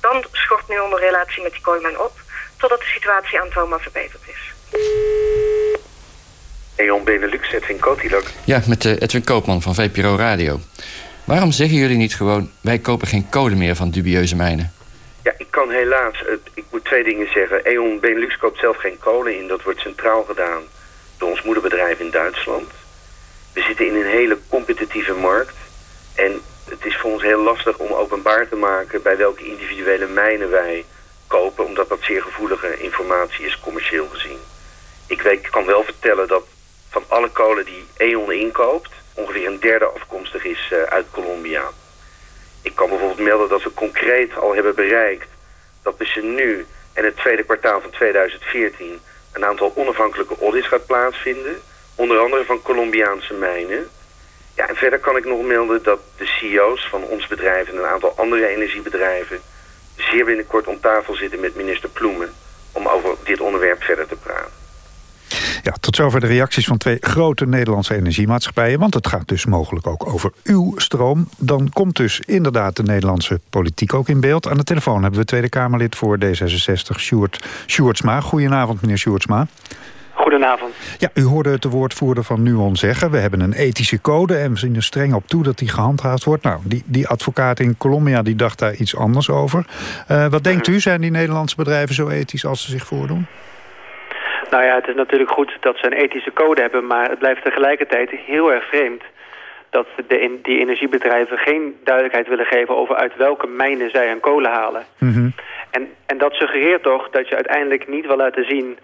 S26: dan schort nu onze relatie met die kooiman op... totdat de situatie aan Toma verbeterd is.
S27: Benelux, Edwin Kotilak.
S7: Ja, met uh, Edwin Koopman van VPRO Radio. Waarom zeggen jullie niet gewoon... wij kopen geen kolen meer van dubieuze mijnen?
S27: Ja, ik kan helaas... ik moet twee dingen zeggen. E.ON Benelux koopt zelf geen kolen in. Dat wordt centraal gedaan door ons moederbedrijf in Duitsland. We zitten in een hele competitieve markt. En het is voor ons heel lastig om openbaar te maken... bij welke individuele mijnen wij kopen... omdat dat zeer gevoelige informatie is, commercieel gezien. Ik, weet, ik kan wel vertellen dat van alle kolen die E.ON inkoopt... ongeveer een derde afkomstig is uh, uit Colombia. Ik kan bijvoorbeeld melden dat we concreet al hebben bereikt... dat tussen nu en het tweede kwartaal van 2014... een aantal onafhankelijke audits gaat plaatsvinden... onder andere van Colombiaanse mijnen... Ja, en verder kan ik nog melden dat de CEO's van ons bedrijf... en een aantal andere energiebedrijven... zeer binnenkort om tafel zitten met minister Ploemen... om over dit onderwerp verder te praten.
S11: Ja, tot zover de reacties van twee grote Nederlandse energiemaatschappijen. Want het gaat dus mogelijk ook over uw stroom. Dan komt dus inderdaad de Nederlandse politiek ook in beeld. Aan de telefoon hebben we Tweede Kamerlid voor D66, Sjoerd Sjoerdsma. Goedenavond, meneer Sjoerdsma.
S28: Goedenavond.
S11: Ja, u hoorde het de woordvoerder van Nuon zeggen... we hebben een ethische code en we zien er streng op toe dat die gehandhaafd wordt. Nou, die, die advocaat in Colombia die dacht daar iets anders over. Uh, wat denkt u, zijn die Nederlandse bedrijven zo ethisch als ze zich voordoen?
S28: Nou ja, het is natuurlijk goed dat ze een ethische code hebben... maar het blijft tegelijkertijd heel erg vreemd... dat de, die energiebedrijven geen duidelijkheid willen geven... over uit welke mijnen zij hun kolen halen.
S11: Mhm.
S28: en, en dat suggereert toch dat je uiteindelijk niet wil laten zien...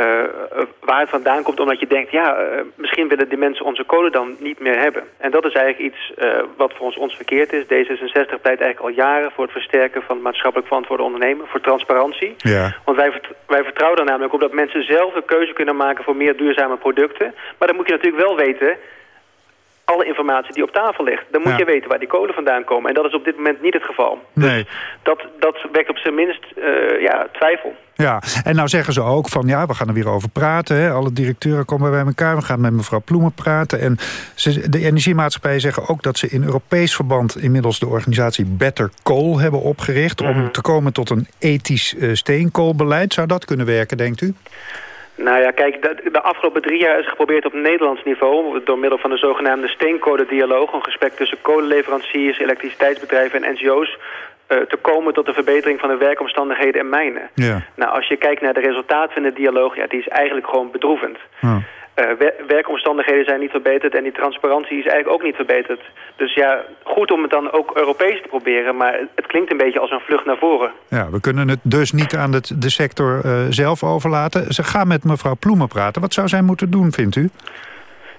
S28: Uh, waar het vandaan komt, omdat je denkt... ja, uh, misschien willen die mensen onze kolen dan niet meer hebben. En dat is eigenlijk iets uh, wat voor ons, ons verkeerd is. D66 pleit eigenlijk al jaren voor het versterken van maatschappelijk verantwoorde ondernemen... voor transparantie.
S11: Ja.
S28: Want wij, wij vertrouwen er namelijk op dat mensen zelf een keuze kunnen maken... voor meer duurzame producten. Maar dan moet je natuurlijk wel weten alle informatie die op tafel ligt. Dan moet je weten waar die kolen vandaan komen. En dat is op dit moment niet het geval.
S11: Nee.
S28: Dus dat, dat wekt op zijn minst uh, ja, twijfel.
S11: Ja, en nou zeggen ze ook van ja, we gaan er weer over praten. Hè. Alle directeuren komen bij elkaar. We gaan met mevrouw Ploemen praten. En ze, de energiemaatschappijen zeggen ook dat ze in Europees verband... inmiddels de organisatie Better Coal hebben opgericht... om
S28: Mhm.
S11: te komen tot een ethisch uh, steenkoolbeleid. Zou dat kunnen werken, denkt u?
S28: Nou ja, kijk, de, de, afgelopen drie jaar is geprobeerd op Nederlands niveau... door middel van de zogenaamde steencode-dialoog... een gesprek tussen kolenleveranciers, elektriciteitsbedrijven en NGO's... Uh, te komen tot de verbetering van de werkomstandigheden en mijnen.
S11: Ja.
S28: Nou, als je kijkt naar de resultaten van de dialoog... ja, die is eigenlijk gewoon bedroevend. Uh, werkomstandigheden zijn niet verbeterd en die transparantie is eigenlijk ook niet verbeterd. Dus ja, goed om het dan ook Europees te proberen, maar het klinkt een beetje als een vlucht naar voren.
S11: Ja, we kunnen het dus niet aan de, de sector uh, zelf overlaten. Ze gaan met mevrouw Ploemen praten. Wat zou zij moeten doen, vindt u?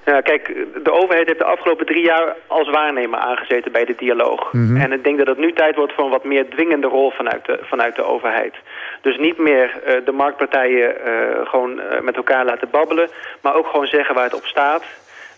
S28: Ja, kijk, de overheid heeft de afgelopen drie jaar als waarnemer aangezeten bij de dialoog.
S11: Mhm.
S28: Mm -hmm. En ik denk dat het nu tijd wordt voor een wat meer dwingende rol vanuit de, vanuit de overheid. Dus niet meer uh, de marktpartijen uh, gewoon uh, met elkaar laten babbelen, maar ook gewoon zeggen waar het op staat.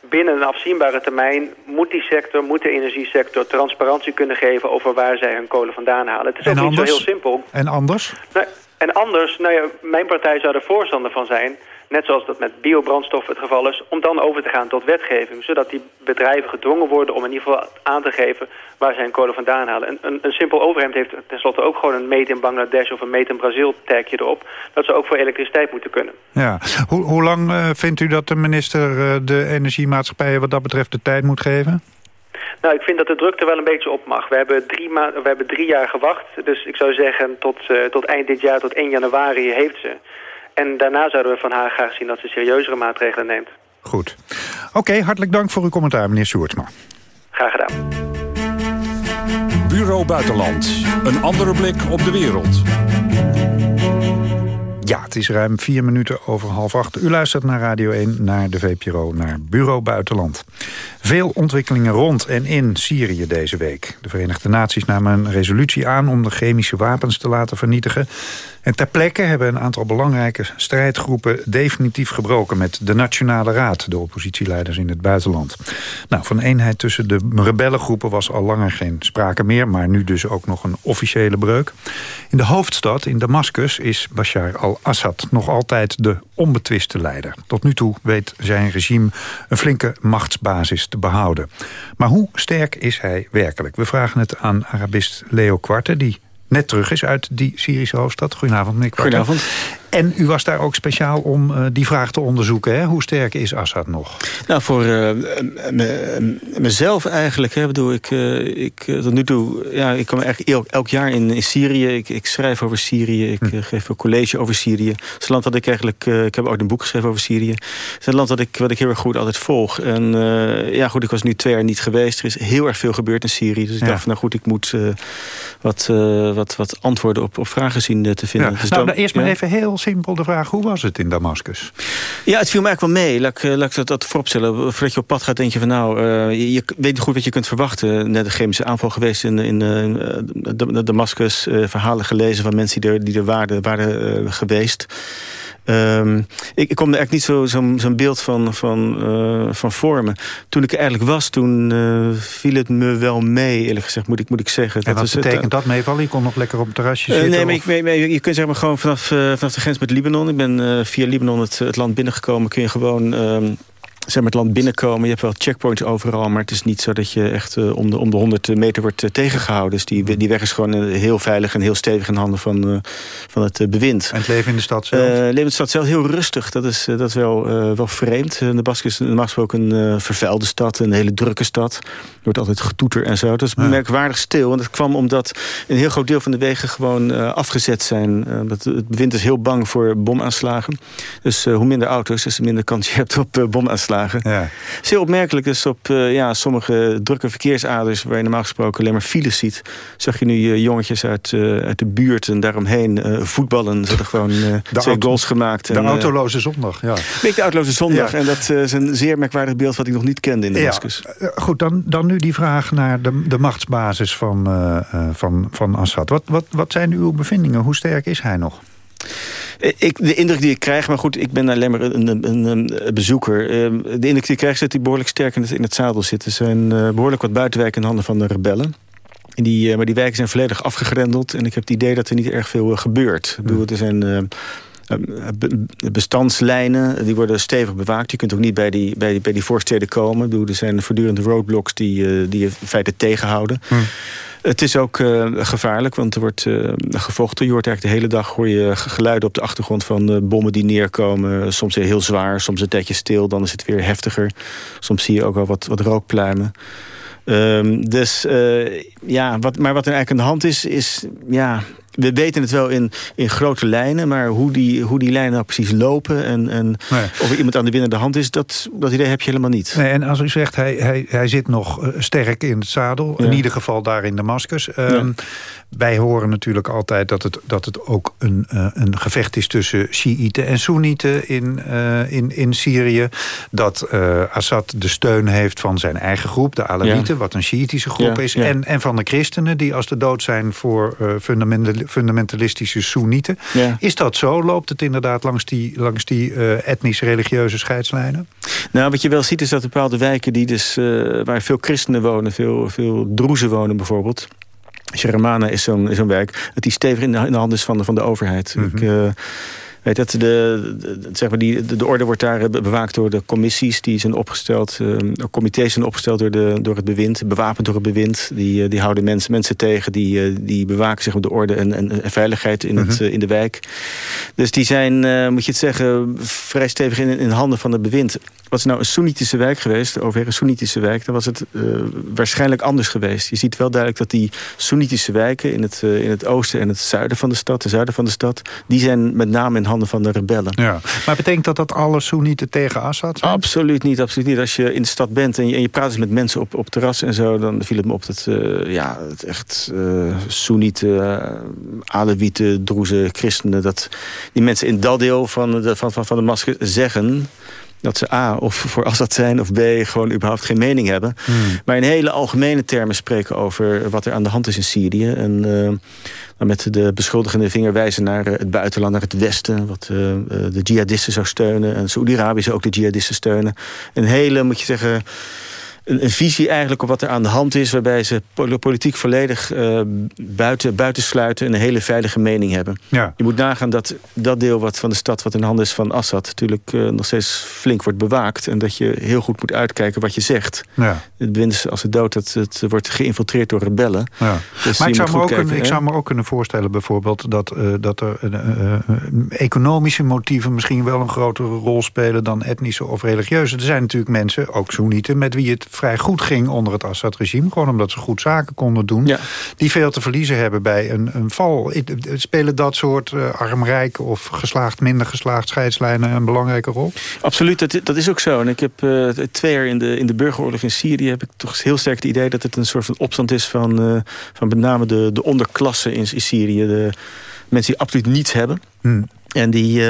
S28: Binnen een afzienbare termijn moet die sector, moet de energiesector transparantie kunnen geven over waar zij hun kolen vandaan halen. Het is
S11: en
S28: ook
S11: anders?
S28: niet zo heel simpel.
S11: En anders?
S28: Nou, en anders, nou ja, mijn partij zou er voorstander van zijn net zoals dat met biobrandstof het geval is, om dan over te gaan tot wetgeving. Zodat die bedrijven gedwongen worden om in ieder geval aan te geven waar zij hun kolen vandaan halen. Een, een, een simpel overhemd heeft tenslotte ook gewoon een meet in Bangladesh of een meet in Brazil tagje erop. Dat ze ook voor elektriciteit moeten kunnen.
S11: Ja. Hoe, hoe lang uh, vindt u dat de minister uh, de energiemaatschappijen wat dat betreft de tijd moet geven?
S28: Nou, ik vind dat de druk er wel een beetje op mag. We hebben drie, ma we hebben drie jaar gewacht. Dus ik zou zeggen tot, uh, tot eind dit jaar, tot 1 januari heeft ze. En daarna zouden we van haar graag zien dat ze serieuzere maatregelen neemt.
S11: Goed. Oké, okay, hartelijk dank voor uw commentaar, meneer Sjoerdsma.
S28: Graag gedaan.
S10: Bureau Buitenland. Een andere blik op de wereld.
S11: Ja, het is ruim vier minuten over half acht. U luistert naar Radio 1, naar de VPRO, naar Bureau Buitenland. Veel ontwikkelingen rond en in Syrië deze week. De Verenigde Naties namen een resolutie aan om de chemische wapens te laten vernietigen. En ter plekke hebben een aantal belangrijke strijdgroepen... definitief gebroken met de Nationale Raad... de oppositieleiders in het buitenland. Nou, van eenheid tussen de rebellengroepen was al langer geen sprake meer... maar nu dus ook nog een officiële breuk. In de hoofdstad, in Damascus, is Bashar al-Assad... nog altijd de onbetwiste leider. Tot nu toe weet zijn regime een flinke machtsbasis te behouden. Maar hoe sterk is hij werkelijk? We vragen het aan Arabist Leo Kwarte... die net terug is uit die Syrische hoofdstad. Goedenavond, meneer.
S29: Goedenavond.
S11: En u was daar ook speciaal om uh, die vraag te onderzoeken. Hè? Hoe sterk is Assad nog?
S29: Nou, voor uh, mezelf eigenlijk. Hè, bedoel, ik, uh, ik, tot nu toe, ja, ik kom eigenlijk elk, elk jaar in, in Syrië. Ik, ik, schrijf over Syrië. Ik hm. geef een college over Syrië. Het is een land dat ik eigenlijk... ik heb ook een boek geschreven over Syrië. Het is een land dat ik, wat ik heel erg goed altijd volg. En ja, goed, ik was nu twee jaar niet geweest. Er is heel erg veel gebeurd in Syrië. Dus ik ja. dacht, nou goed, ik moet wat, wat, wat antwoorden op, op vragen zien te vinden.
S11: Ja.
S29: Dus
S11: nou, dan, eerst maar even heel simpel de vraag, hoe was het in Damascus?
S29: Ja, het viel me eigenlijk wel mee. Laat, ik, laat ik dat, dat vooropstellen. Voordat je op pad gaat, denk je van nou, uh, je, weet niet goed wat je kunt verwachten. Net een chemische aanval geweest in, in uh, Damascus. Uh, verhalen gelezen van mensen die er, die er waren, waren geweest. Um, ik, ik kom er eigenlijk niet zo'n zo, zo beeld van, van, uh, van vormen. Toen ik er eigenlijk was, toen uh, viel het me wel mee, eerlijk gezegd, moet ik, moet ik zeggen.
S11: En wat betekent het, dat meevallen? Je kon nog lekker op het terrasje zitten?
S29: nee, maar ik, je kunt zeg maar gewoon vanaf, vanaf de grens met Libanon. Ik ben via Libanon het, het, land binnengekomen. Kun je gewoon... Zeg het land binnenkomen. Je hebt wel checkpoints overal, maar het is niet zo dat je echt uh, om, de, om de 100 meter wordt uh, tegengehouden. Dus die, die weg is gewoon uh, heel veilig en heel stevig in handen van, van het bewind.
S11: En het leven in de stad zelf?
S29: het leven in de stad zelf heel rustig. Dat is, dat is wel, wel vreemd. De Basque is normaal gesproken een vervuilde stad, een hele drukke stad. Er wordt altijd getoeter en zo. Dat is merkwaardig stil. En dat kwam omdat een heel groot deel van de wegen gewoon afgezet zijn. dat, het bewind is heel bang voor bomaanslagen. Dus hoe minder auto's, dus minder kans je hebt op bomaanslagen. Ja. Is heel opmerkelijk. Dus op uh, ja, sommige drukke verkeersaders... waar je normaal gesproken alleen maar files ziet... zag je nu uh, jongetjes uit, uh, uit de buurt en daaromheen voetballen. Ze hadden gewoon twee goals gemaakt.
S11: De en, autoloze zondag, ja.
S29: Beetje de autoloze zondag. Ja. En dat is een zeer merkwaardig beeld... wat ik nog niet kende in Damascus.
S11: Ja. Goed, dan, dan nu die vraag naar de, de machtsbasis van, van, van Assad. Wat, wat, wat zijn uw bevindingen? Hoe sterk is hij nog?
S29: Ik, de indruk die ik krijg, maar goed, ik ben alleen maar een, een, een bezoeker. Ehm, de indruk die ik krijg is dat hij behoorlijk sterk in het, in het zadel zit. Er zijn uh, behoorlijk wat buitenwijken in handen van de rebellen. Die, uh, maar die wijken zijn volledig afgegrendeld. En ik heb het idee dat er niet erg veel gebeurt. Ik bedoel, er zijn bestandslijnen, die worden stevig bewaakt. Je kunt ook niet bij die, bij die, bij die voorsteden komen. Ik bedoel, er zijn voortdurende roadblocks die, die je in feite tegenhouden. Hm. Het is ook uh, gevaarlijk, want er wordt uh, gevochten. Je hoort eigenlijk de hele dag hoor je geluiden op de achtergrond van uh, bommen die neerkomen. Soms heel zwaar, soms een tijdje stil, dan is het weer heftiger. Soms zie je ook wel wat, wat rookpluimen. Um, dus ja, wat, maar wat er eigenlijk aan de hand is, is ja, we weten het wel in, in grote lijnen, maar hoe die, hoe die lijnen nou precies lopen en, en nee. of er iemand aan de winnende hand is, dat, dat idee heb je helemaal niet.
S11: Nee, en als u zegt, hij, hij, hij zit nog sterk in het zadel, ja. in ieder geval daar in Damascus. Um, ja. Wij horen natuurlijk altijd dat het, dat het ook een, uh, een gevecht is tussen Shiiten en Soenieten in, uh, in, in Syrië. Dat uh, Assad de steun heeft van zijn eigen groep, de Alawieten, ja. wat een Shiïtische groep is. En, en van de christenen, die als de dood zijn voor fundamentalistische Soenieten. Is dat zo? Loopt het inderdaad langs die, langs die etnisch-religieuze scheidslijnen?
S29: Nou, wat je wel ziet is dat bepaalde wijken die dus, waar veel christenen wonen, veel, veel droezen wonen bijvoorbeeld Sharamana is zo'n zo'n werk... dat die stevig in de, in de hand is van de, van de overheid. Mm -hmm. Ik, uh, weet dat de, de, zeg maar die, de, de, orde wordt daar bewaakt door de commissies... die zijn opgesteld, uh, comité's zijn opgesteld door, de, door het bewind... bewapend door het bewind. Die, die houden mensen, mensen tegen, die, die bewaken zeg maar, de orde en, en, en veiligheid in, het, in de wijk. Dus die zijn, uh, moet je het zeggen, vrij stevig in, in handen van het bewind was het nou een Soenitische wijk geweest, overwege een Soenitische wijk, dan was het waarschijnlijk anders geweest. Je ziet wel duidelijk dat die Soenitische wijken in het, in het oosten en het zuiden van de stad, de zuiden van de stad, die zijn met name in handen van de rebellen.
S11: Ja. Maar betekent dat dat alle Soenieten tegen Assad zijn?
S29: Absoluut niet, absoluut niet. Als je in de stad bent en je, en je praat eens met mensen op, op terras en zo, dan viel het me op dat uh, ja, het echt uh, Soenieten, Alewieten, Droezen, christenen, dat die mensen in dat deel van de, van, van, van de masker zeggen dat ze A, of voor Assad zijn, of B, gewoon überhaupt geen mening hebben.
S11: Hmm.
S29: Maar in hele algemene termen spreken over wat er aan de hand is in Syrië. En uh, met de beschuldigende vinger wijzen naar het buitenland, naar het westen. Wat uh, de jihadisten zou steunen. En Saoedi-Arabië zou ook de jihadisten steunen. Een hele, moet je zeggen een, een, visie eigenlijk op wat er aan de hand is... waarbij ze politiek volledig uh, buiten, buitensluiten... en een hele veilige mening hebben.
S11: Ja.
S29: Je moet nagaan dat dat deel wat van de stad wat in handen is van Assad... natuurlijk uh, nog steeds flink wordt bewaakt... en dat je heel goed moet uitkijken wat je zegt.
S11: Ja.
S29: Het bewind als het dood, het, het wordt geïnfiltreerd door rebellen.
S11: Ja.
S29: Dus
S11: maar ik zou, me ook
S29: kijken,
S11: ik zou me ook kunnen voorstellen bijvoorbeeld... dat, uh, dat er economische motieven misschien wel een grotere rol spelen... dan etnische of religieuze. Er zijn natuurlijk mensen, ook Soenieten... met wie het vrij goed ging onder het Assad-regime. Gewoon omdat ze goed zaken konden doen.
S29: Ja.
S11: Die veel te verliezen hebben bij een, een val. Spelen dat soort uh, armrijk of geslaagd, minder geslaagd scheidslijnen een belangrijke rol?
S29: Absoluut, dat, dat is ook zo. En ik heb uh, twee jaar in de, in de burgeroorlog in Syrië... heb ik toch heel sterk het idee dat het een soort van opstand is... van, uh, van met name de, de onderklasse in, in Syrië. De mensen die absoluut niets hebben.
S11: Hmm.
S29: En die...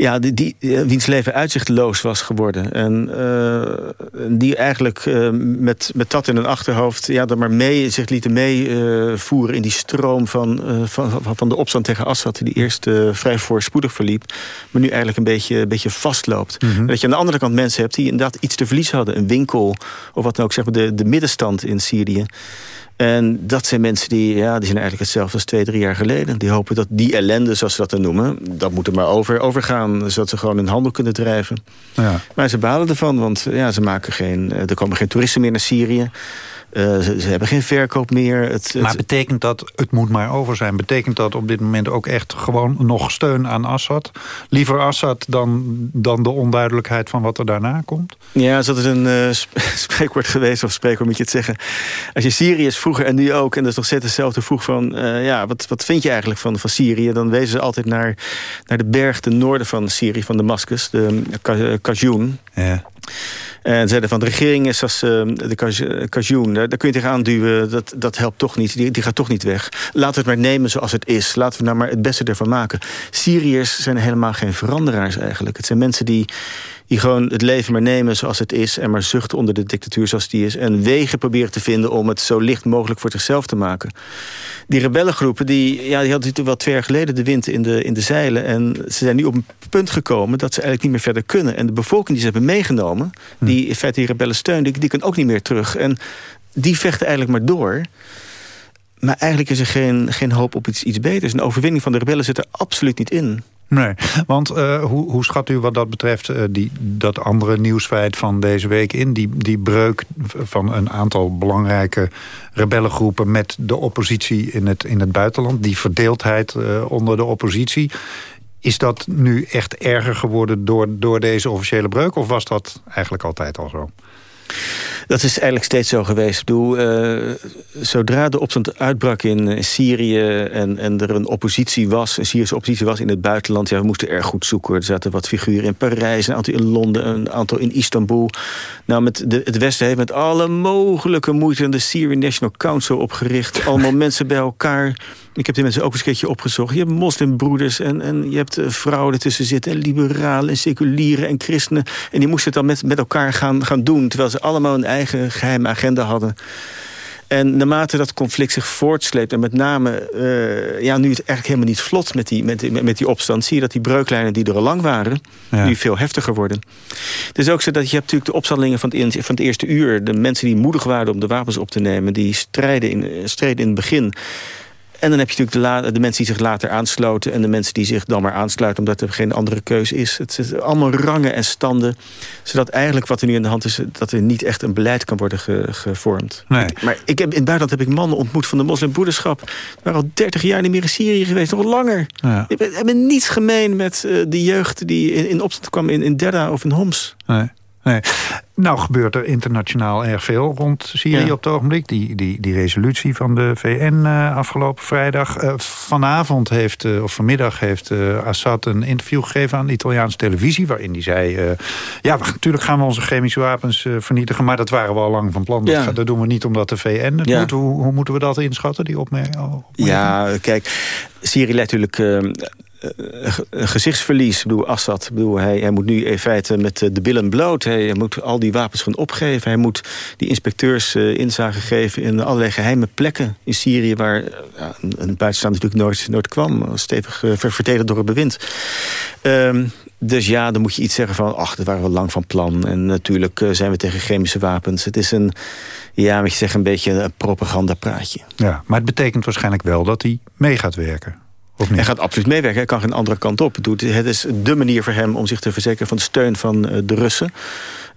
S29: Ja, die, die, wiens leven uitzichtloos was geworden. En uh, die eigenlijk uh, met, met dat in hun achterhoofd... Ja, dan maar mee, zich lieten meevoeren uh, in die stroom van, van, van de opstand tegen Assad... die eerst vrij voorspoedig verliep... maar nu eigenlijk een beetje, een beetje vastloopt.
S11: Mhm.
S29: Mm -hmm. Dat je aan de andere kant mensen hebt die inderdaad iets te verlies hadden. Een winkel of wat dan ook, zeg maar de, de middenstand in Syrië. En dat zijn mensen die, ja, die zijn eigenlijk hetzelfde als twee, drie jaar geleden. Die hopen dat die ellende, zoals ze dat dan noemen... dat moet er maar over, overgaan, zodat ze gewoon hun handel kunnen drijven.
S11: Ja.
S29: Maar ze balen ervan, want ja, ze maken geen, er komen geen toeristen meer naar Syrië. Uh, ze, ze, hebben geen verkoop meer. Het,
S11: maar betekent dat, het moet maar over zijn... betekent dat op dit moment ook echt gewoon nog steun aan Assad? Liever Assad dan, dan de onduidelijkheid van wat er daarna komt?
S29: Ja, is dat een uh, spreekwoord geweest, of spreekwoord moet je het zeggen. Als je Syriërs vroeger en nu ook, en dat is nog steeds hetzelfde vroeg van... Uh, ja, wat, wat vind je eigenlijk van, van Syrië? Dan wezen ze altijd naar, naar de berg ten noorden van Syrië, van Damascus, de Kajoen.
S11: Ja.
S29: En zeiden van de regering is als uh, de Kajoen. Daar kun je tegenaan duwen, dat, dat helpt toch niet. Die, die gaat toch niet weg. Laten we het maar nemen zoals het is. Laten we nou maar het beste ervan maken. Syriërs zijn helemaal geen veranderaars eigenlijk. Het zijn mensen die, die gewoon het leven maar nemen zoals het is... en maar zuchten onder de dictatuur zoals die is... en wegen proberen te vinden om het zo licht mogelijk voor zichzelf te maken. Die rebellengroepen, die, ja, die hadden natuurlijk wel twee jaar geleden de wind in de, in de zeilen... en ze zijn nu op een punt gekomen dat ze eigenlijk niet meer verder kunnen. En de bevolking die ze hebben meegenomen, die in feite die rebellen steunt... die, die kan ook niet meer terug. En die vechten eigenlijk maar door... Maar eigenlijk is er geen, geen hoop op iets, iets beters. Een overwinning van de rebellen zit er absoluut niet in.
S11: Nee, want uh, hoe, hoe schat u wat dat betreft uh, die, dat andere nieuwsfeit van deze week in? Die, die breuk van een aantal belangrijke rebellengroepen met de oppositie in het, in het buitenland. Die verdeeldheid uh, onder de oppositie. Is dat nu echt erger geworden door, door deze officiële breuk? Of was dat eigenlijk altijd al zo?
S29: Dat is eigenlijk steeds zo geweest. Uh, zodra de opstand uitbrak in, in Syrië en, en er een oppositie was, een Syrische oppositie was in het buitenland, ja, we moesten erg goed zoeken. Er zaten wat figuren in Parijs, een aantal in Londen, een aantal in Istanbul. Nou, met de, het Westen heeft met alle mogelijke moeite de Syrian National Council opgericht. Allemaal mensen bij elkaar. Ik heb die mensen ook eens een keertje opgezocht. Je hebt moslimbroeders en, en je hebt vrouwen ertussen zitten... en liberalen en seculieren en christenen. En die moesten het dan met, met elkaar gaan, gaan doen... terwijl ze allemaal een eigen geheime agenda hadden. En naarmate dat conflict zich voortsleept... en met name uh, ja, nu het eigenlijk helemaal niet vlot met die, met, met, met die opstand... zie je dat die breuklijnen die er al lang waren... Ja. nu veel heftiger worden. Het is ook zo dat je hebt natuurlijk de opstandelingen van het, van het eerste uur... de mensen die moedig waren om de wapens op te nemen... die strijden in, streden in het begin... En dan heb je natuurlijk de, de, mensen die zich later aansloten... en de mensen die zich dan maar aansluiten... omdat er geen andere keuze is. Het zijn allemaal rangen en standen. Zodat eigenlijk wat er nu in de hand is... dat er niet echt een beleid kan worden ge, gevormd.
S11: Nee.
S29: Maar ik heb, in het buitenland heb ik mannen ontmoet van de moslimbroederschap. Die waren al 30 jaar niet meer in Syrië geweest. Nog langer.
S11: Ja.
S29: Die hebben niets gemeen met uh, de jeugd... die in, in opstand kwam in, in Derda of in Homs.
S11: Nee. Nee. Nou gebeurt er internationaal erg veel rond Syrië ja. op het ogenblik. Die, die, die resolutie van de VN uh, afgelopen vrijdag. Uh, vanavond heeft, uh, of vanmiddag heeft Assad een interview gegeven aan de Italiaanse televisie. Waarin hij zei, ja natuurlijk gaan we onze chemische wapens vernietigen. Maar dat waren we al lang van plan. Dat, ja. dat doen we niet omdat de VN het ja. moet. Hoe, hoe, moeten we dat inschatten, die opmerking?
S29: Ja, kijk, Syrië leidt natuurlijk gezichtsverlies. Ik bedoel, Assad, bedoel, hij, hij moet nu in feite met de billen bloot. Hij, moet al die wapens gaan opgeven. Hij moet die inspecteurs uh, inzage geven in allerlei geheime plekken in Syrië... waar uh, een buitenstaander natuurlijk nooit, nooit kwam. Stevig uh, door het bewind. Um, dus ja, dan moet je iets zeggen van... ach, dat waren we lang van plan. En natuurlijk zijn we tegen chemische wapens. Het is een, ja, moet je zeggen, een beetje een propagandapraatje.
S11: Ja, maar het betekent waarschijnlijk wel dat hij mee gaat werken.
S29: Hij gaat absoluut meewerken. Hij kan geen andere kant op. Het is de manier voor hem om zich te verzekeren van de steun van de Russen.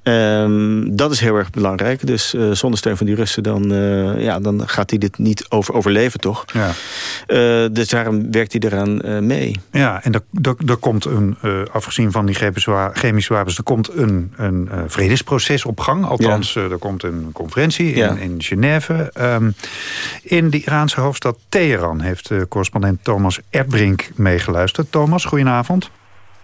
S29: Um, dat is heel erg belangrijk. Dus uh, zonder steun van die Russen, dan, uh, ja, dan gaat hij dit niet over, overleven, toch? Ja. Uh, dus daarom werkt hij eraan mee.
S11: Ja, en er, er, er komt een, afgezien van die chemische wapens... er komt een, een vredesproces op gang. Althans, ja. er komt een conferentie in, ja. in Genève. Um, in de Iraanse hoofdstad Teheran heeft correspondent Thomas Erdbrink meegeluisterd. Thomas, goedenavond.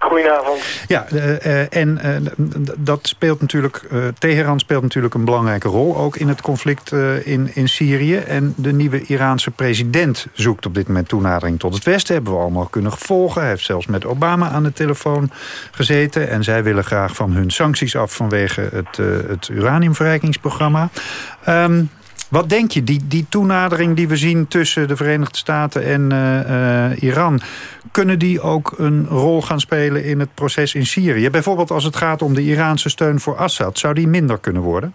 S30: Goedenavond.
S11: Ja, uh, en uh, dat speelt natuurlijk, Teheran speelt natuurlijk een belangrijke rol... ook in het conflict in, in Syrië. En de nieuwe Iraanse president zoekt op dit moment toenadering tot het Westen. Hebben we allemaal kunnen volgen. Hij heeft zelfs met Obama aan de telefoon gezeten. En zij willen graag van hun sancties af vanwege het, het uraniumverrijkingsprogramma. Um, wat denk je, die, die toenadering die we zien tussen de Verenigde Staten en uh, uh, Iran... kunnen die ook een rol gaan spelen in het proces in Syrië? Bijvoorbeeld als het gaat om de Iraanse steun voor Assad. Zou die minder kunnen worden?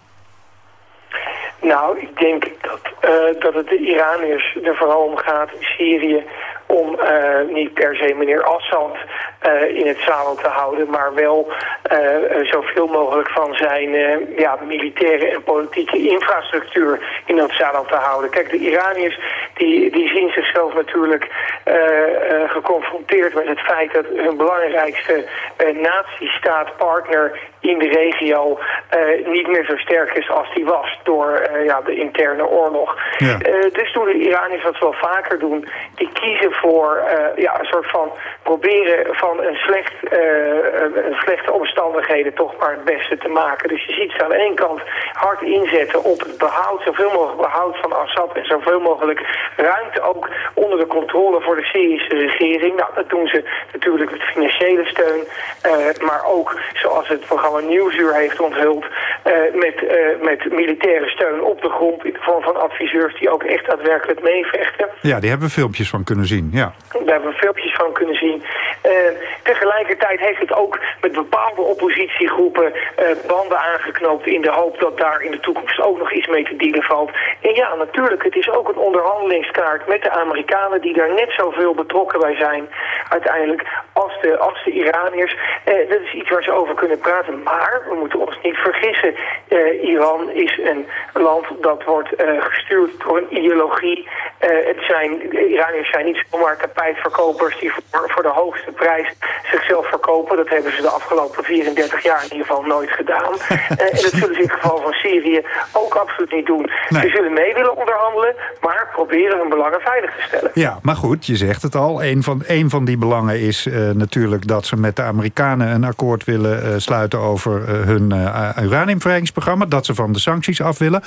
S30: Nou, ik denk dat, uh, dat het de Iraniërs er vooral om gaat in Syrië om uh, niet per se meneer Assad uh, in het zadel te houden, maar wel uh, zoveel mogelijk van zijn ja, militaire en politieke infrastructuur in het zadel te houden. Kijk, de Iraniërs die, die zien zichzelf natuurlijk geconfronteerd met het feit dat hun belangrijkste nazistaat partner in de regio niet meer zo sterk is als die was door ja, de interne oorlog. Ja. dus doen de Iraniërs wat ze wel vaker doen, die kiezen voor ja, een soort van proberen van een, slecht, uh, een slechte omstandigheden toch maar het beste te maken. Dus je ziet ze aan de ene kant hard inzetten op het behoud, zoveel mogelijk behoud van Assad en zoveel mogelijk ruimte ook onder de controle voor de Syrische regering. Nou, dat doen ze natuurlijk met financiële steun, maar ook zoals het programma Nieuwsuur heeft onthuld, met, met militaire steun op de grond in de vorm van adviseurs die ook echt daadwerkelijk meevechten.
S11: Ja, die hebben we filmpjes van kunnen zien, ja.
S30: Daar hebben we filmpjes van kunnen zien. Uh, tegelijkertijd heeft het ook met bepaalde oppositiegroepen uh, banden aangeknoopt in de hoop dat daar in de toekomst ook nog iets mee te dealen valt. En ja, natuurlijk, het is ook een onderhandelingskaart met de Amerikanen die daar net zoveel betrokken bij zijn uiteindelijk als de, als de Iraniërs. Uh, dat is iets waar ze over kunnen praten. Maar we moeten ons niet vergissen, Iran is een land dat wordt gestuurd door een ideologie. het zijn, de Iraniërs zijn niet zomaar tapijtverkopers die voor, voor de hoogste prijs zichzelf verkopen. Dat hebben ze de afgelopen 34 jaar in ieder geval nooit gedaan. uh, en dat zullen ze in het geval van Syrië ook absoluut niet doen. Nee. Ze zullen mee willen onderhandelen, maar proberen hun belangen veilig te stellen.
S11: Ja, maar goed, je zegt het al. Een van, een van die belangen is uh, natuurlijk dat ze met de Amerikanen een akkoord willen uh, sluiten over hun uraniumverrijkingsprogramma. Dat ze van de sancties af willen.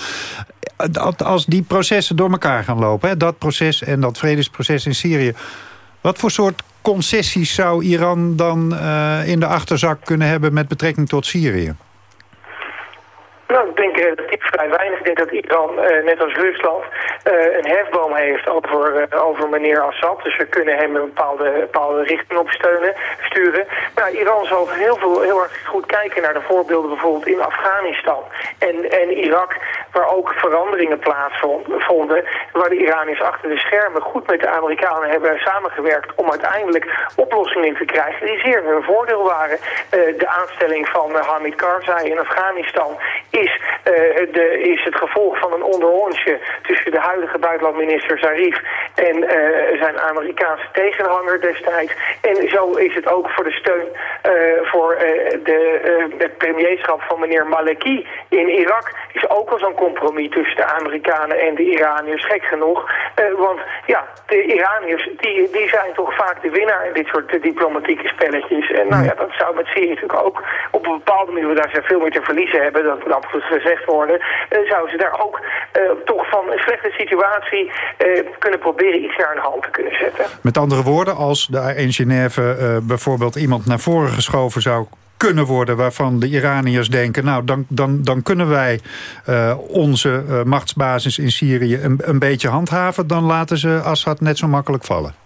S11: Als die processen door elkaar gaan lopen, hè, dat proces en dat vredesproces in Syrië wat voor soort concessies zou Iran dan uh, in de achterzak kunnen hebben met betrekking tot Syrië?
S30: Nou, ik denk relatief vrij weinig. Ik denk dat Iran, uh, net als Rusland, uh, een hefboom heeft over, over meneer Assad. Dus we kunnen hem een bepaalde, bepaalde richting op steunen, sturen. Maar Iran zal heel, veel, heel erg goed kijken naar de voorbeelden bijvoorbeeld in Afghanistan en, en Irak, waar ook veranderingen plaatsvonden. Waar de Iraniërs achter de schermen goed met de Amerikanen hebben samengewerkt om uiteindelijk oplossingen te krijgen die zeer hun voordeel waren. de aanstelling van Hamid Karzai in Afghanistan is, de, is het gevolg van een onderhondje tussen de huidige buitenlandminister Zarif en uh, zijn Amerikaanse tegenhanger destijds. En zo is het ook voor de steun uh, voor de, het premierschap van meneer Maleki in Irak is ook al zo'n compromis tussen de Amerikanen en de Iraniërs, gek genoeg. want ja, de Iraniërs die, die zijn toch vaak de winnaar in dit soort diplomatieke spelletjes. En nou ja, dat zou met Syrië natuurlijk ook op een bepaalde manier, daar ze veel meer te verliezen hebben, dat gezegd worden, uh, zouden ze daar ook uh, toch van een slechte situatie eh, kunnen proberen iets naar een hand te kunnen zetten.
S11: Met andere woorden, als daar in Genève bijvoorbeeld iemand naar voren geschoven zou kunnen worden... waarvan de Iraniërs denken... nou, dan, dan, dan kunnen wij onze machtsbasis in Syrië een, een beetje handhaven... dan laten ze Assad net zo makkelijk vallen.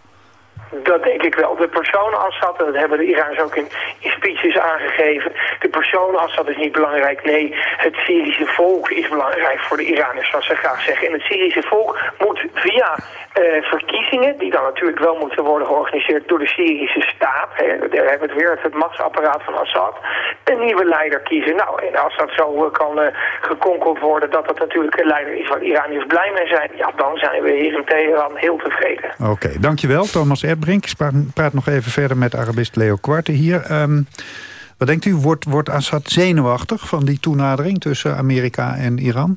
S30: Dat denk ik wel. De persoon Assad, en dat hebben de Iraans ook in, speeches aangegeven. De persoon Assad is niet belangrijk. Nee, het Syrische volk is belangrijk voor de Iraniërs, zoals ze graag zeggen. En het Syrische volk moet via uh, verkiezingen, die dan natuurlijk wel moeten worden georganiseerd door de Syrische staat. Hè, daar hebben we het weer, het machtsapparaat van Assad. Een nieuwe leider kiezen. Nou, en als dat zo uh, kan uh, gekonkeld worden dat dat natuurlijk een leider is waar Iraniërs blij mee zijn. Ja, dan zijn we hier in Teheran heel tevreden.
S11: Oké, dankjewel Thomas Erdbrink. Ik praat nog even verder met Arabist Leo Kwarte hier. Um, wat denkt u, wordt, wordt Assad zenuwachtig van die toenadering tussen Amerika en Iran?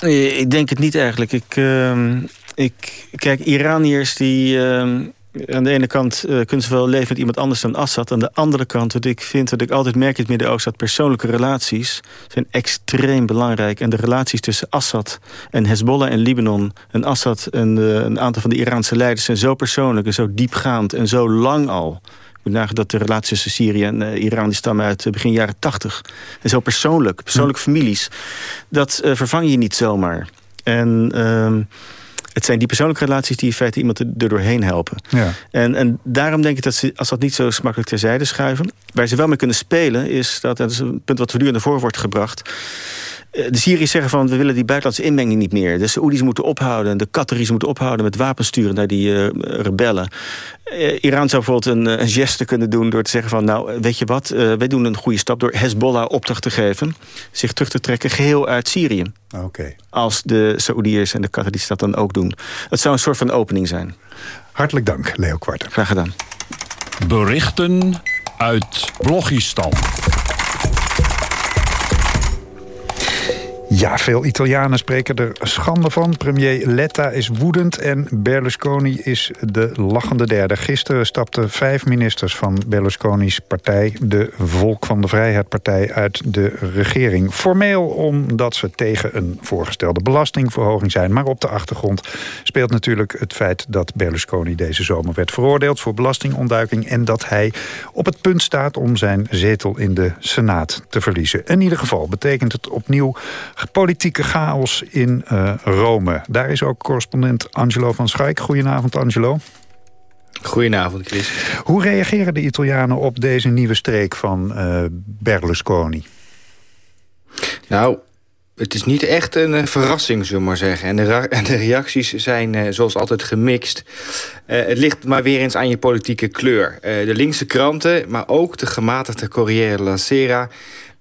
S29: Ik denk het niet eigenlijk. Ik, uh, ik, kijk, Iraniërs die... Uh, aan de ene kant uh, kunnen ze wel leven met iemand anders dan Assad. Aan de andere kant, wat ik vind, wat ik altijd merk in het Midden-Oosten... dat persoonlijke relaties zijn extreem belangrijk. En de relaties tussen Assad en Hezbollah en Libanon... en Assad en uh, een aantal van de Iraanse leiders... zijn zo persoonlijk en zo diepgaand en zo lang al moet nagaan dat de relatie tussen Syrië en uh, Iran... die stammen uit begin jaren tachtig. En zo persoonlijk, persoonlijke hm. families. Dat vervang je niet zomaar. En... Het zijn die persoonlijke relaties die in feite iemand er doorheen helpen. Ja. En, en daarom denk ik dat ze, als dat niet zo smakkelijk terzijde schuiven... waar ze wel mee kunnen spelen, is dat... dat is een punt wat voortdurend naar voren wordt gebracht de Syriërs zeggen van we willen die buitenlandse inmenging niet meer. De Saoedi's moeten ophouden, de Qataris moeten ophouden met wapensturen naar die uh, rebellen. Uh, Iran zou bijvoorbeeld een, een, geste kunnen doen door te zeggen van nou weet je wat, uh, wij doen een goede stap door Hezbollah opdracht te geven, zich terug te trekken geheel uit Syrië.
S11: Okay.
S29: Als de Saoediërs en de Qataris dat dan ook doen. Dat zou een soort van opening zijn.
S11: Hartelijk dank, Leo Kwarter.
S29: Graag gedaan.
S10: Berichten uit Blogistan.
S11: Ja, veel Italianen spreken er schande van. Premier Letta is woedend en Berlusconi is de lachende derde. Gisteren stapten vijf ministers van Berlusconi's partij... de Volk van de Vrijheid partij uit de regering. Formeel omdat ze tegen een voorgestelde belastingverhoging zijn. Maar op de achtergrond speelt natuurlijk het feit dat Berlusconi deze zomer werd veroordeeld... voor belastingontduiking en dat hij op het punt staat om zijn zetel in de Senaat te verliezen. In ieder geval betekent het opnieuw politieke chaos in uh, Rome. Daar is ook correspondent Angelo van Schaik. Goedenavond, Angelo.
S31: Goedenavond, Chris.
S11: Hoe reageren de Italianen op deze nieuwe streek van uh, Berlusconi?
S31: Nou, het is niet echt een uh, verrassing, zullen we maar zeggen. En de, reacties zijn uh, zoals altijd gemixt. Uh, het ligt maar weer eens aan je politieke kleur. de linkse kranten, maar ook de gematigde Corriere Sera...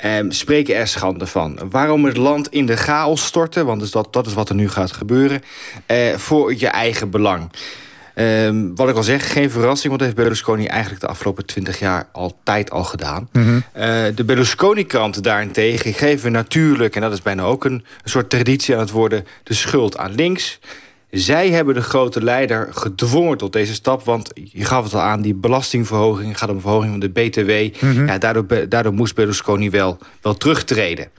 S31: Um, spreken er schande van. Waarom het land in de chaos storten, want dus dat, dat is wat er nu gaat gebeuren... Voor je eigen belang. Um, wat ik al zeg, geen verrassing, want dat heeft Berlusconi eigenlijk de afgelopen twintig jaar altijd al gedaan. Mm -hmm. uh, de Berlusconi-kranten daarentegen geven natuurlijk, en dat is bijna ook een, een soort traditie aan het worden, de schuld aan links. Zij hebben de grote leider gedwongen tot deze stap. Want je gaf het al aan, die belastingverhoging gaat om verhoging van de BTW. Mm ja, daardoor, daardoor moest Berlusconi wel, wel terugtreden.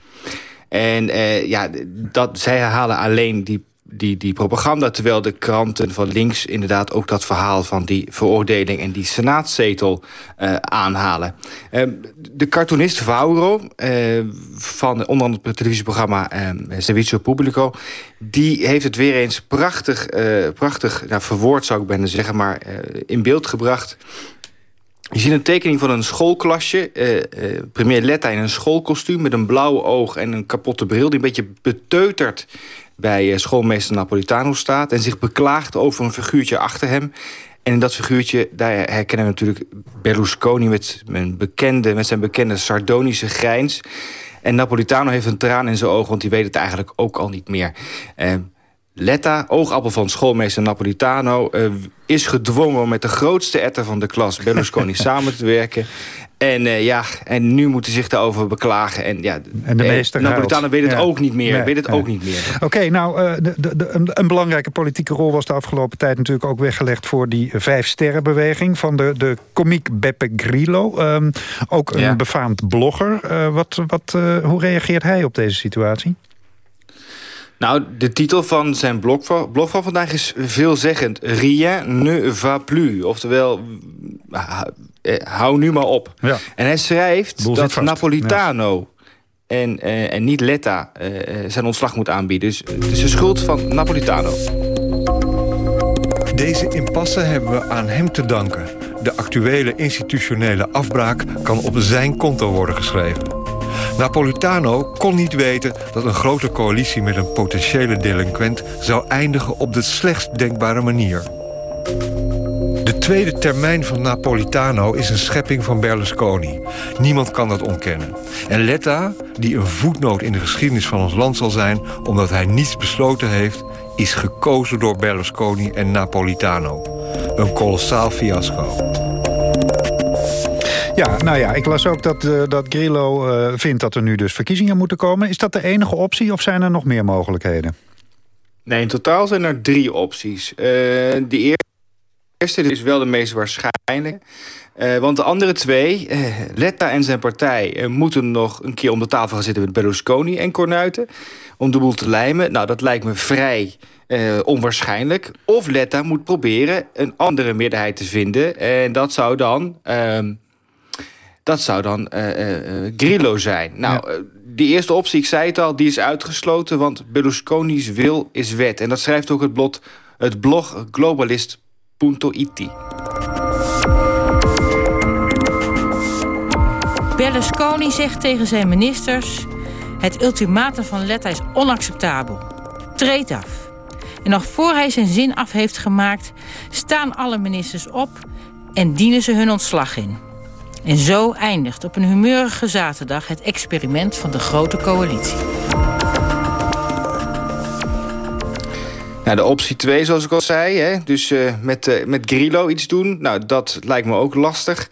S31: En uh, ja, dat, zij herhalen alleen die die, die propaganda... terwijl de kranten van links inderdaad ook dat verhaal... van die veroordeling en die senaatzetel uh, aanhalen. Uh, de cartoonist Vauro, uh, van onder andere het televisieprogramma Servizio Pubblico... die heeft het weer eens prachtig, prachtig nou, verwoord, zou ik bijna zeggen... maar in beeld gebracht... Je ziet een tekening van een schoolklasje. premier Letta in een schoolkostuum met een blauwe oog en een kapotte bril... die een beetje beteuterd bij eh, schoolmeester Napolitano staat... en zich beklaagt over een figuurtje achter hem. En in dat figuurtje, daar herkennen we natuurlijk Berlusconi... met, bekende, met zijn bekende sardonische grijns. En Napolitano heeft een traan in zijn ogen... want die weet het eigenlijk ook al niet meer. Letta, oogappel van schoolmeester Napolitano... Uh, is gedwongen om met de grootste etter van de klas Berlusconi samen te werken. En uh, ja, en nu moeten zich daarover beklagen. En ja,
S11: en de eh, meester
S31: Napolitanen weet het ja. ook niet meer. Nee, weet het nee. ook niet meer.
S11: Oké, okay, nou, uh, de, de, de, een, een, belangrijke politieke rol was de afgelopen tijd natuurlijk ook weggelegd voor die vijf sterrenbeweging van de, de komiek Beppe Grillo. Um, ook een ja. befaamd blogger. Uh, wat, wat, hoe reageert hij op deze situatie?
S31: Nou, de titel van zijn blog van, blog van vandaag is veelzeggend. Rien ne va plus. Oftewel, eh, hou nu maar op. Ja. En hij schrijft dat Napolitano... En, uh, en niet Letta uh, zijn ontslag moet aanbieden. Dus het is de schuld van Napolitano.
S32: Deze impasse hebben we aan hem te danken. De actuele institutionele afbraak kan op zijn konto worden geschreven. Napolitano kon niet weten dat een grote coalitie met een potentiële delinquent zou eindigen op de slechtst denkbare manier. De tweede termijn van Napolitano is een schepping van Berlusconi. Niemand kan dat ontkennen. En Letta, die een voetnoot in de geschiedenis van ons land zal zijn... omdat hij niets besloten heeft, is gekozen door Berlusconi en Napolitano. Een kolossaal fiasco.
S11: Ja, nou ja, ik las ook dat, uh, dat Grillo uh, vindt dat er nu dus verkiezingen moeten komen. Is dat de enige optie of zijn er nog meer mogelijkheden?
S31: Nee, in totaal zijn er drie opties. Uh, de eerste is wel de meest waarschijnlijke. Want de andere twee, Letta en zijn partij... Moeten nog een keer om de tafel gaan zitten met Berlusconi en Cornuiten... om de boel te lijmen. Nou, dat lijkt me vrij onwaarschijnlijk. Of Letta moet proberen een andere meerderheid te vinden. En dat zou dan... Dat zou dan Grillo zijn. Nou, ja. die eerste optie, ik zei het al, die is uitgesloten... want Berlusconi's wil is wet. En dat schrijft ook het blog, het blog globalist.it.
S33: Berlusconi zegt tegen zijn ministers... het ultimatum van Letta is onacceptabel. Treed af. En nog voor hij zijn zin af heeft gemaakt... staan alle ministers op en dienen ze hun ontslag in. En zo eindigt op een humeurige zaterdag... het experiment van de grote coalitie.
S31: Nou, de optie 2, zoals ik al zei, hè? dus uh, met, uh, met Grillo iets doen... nou, dat lijkt me ook lastig.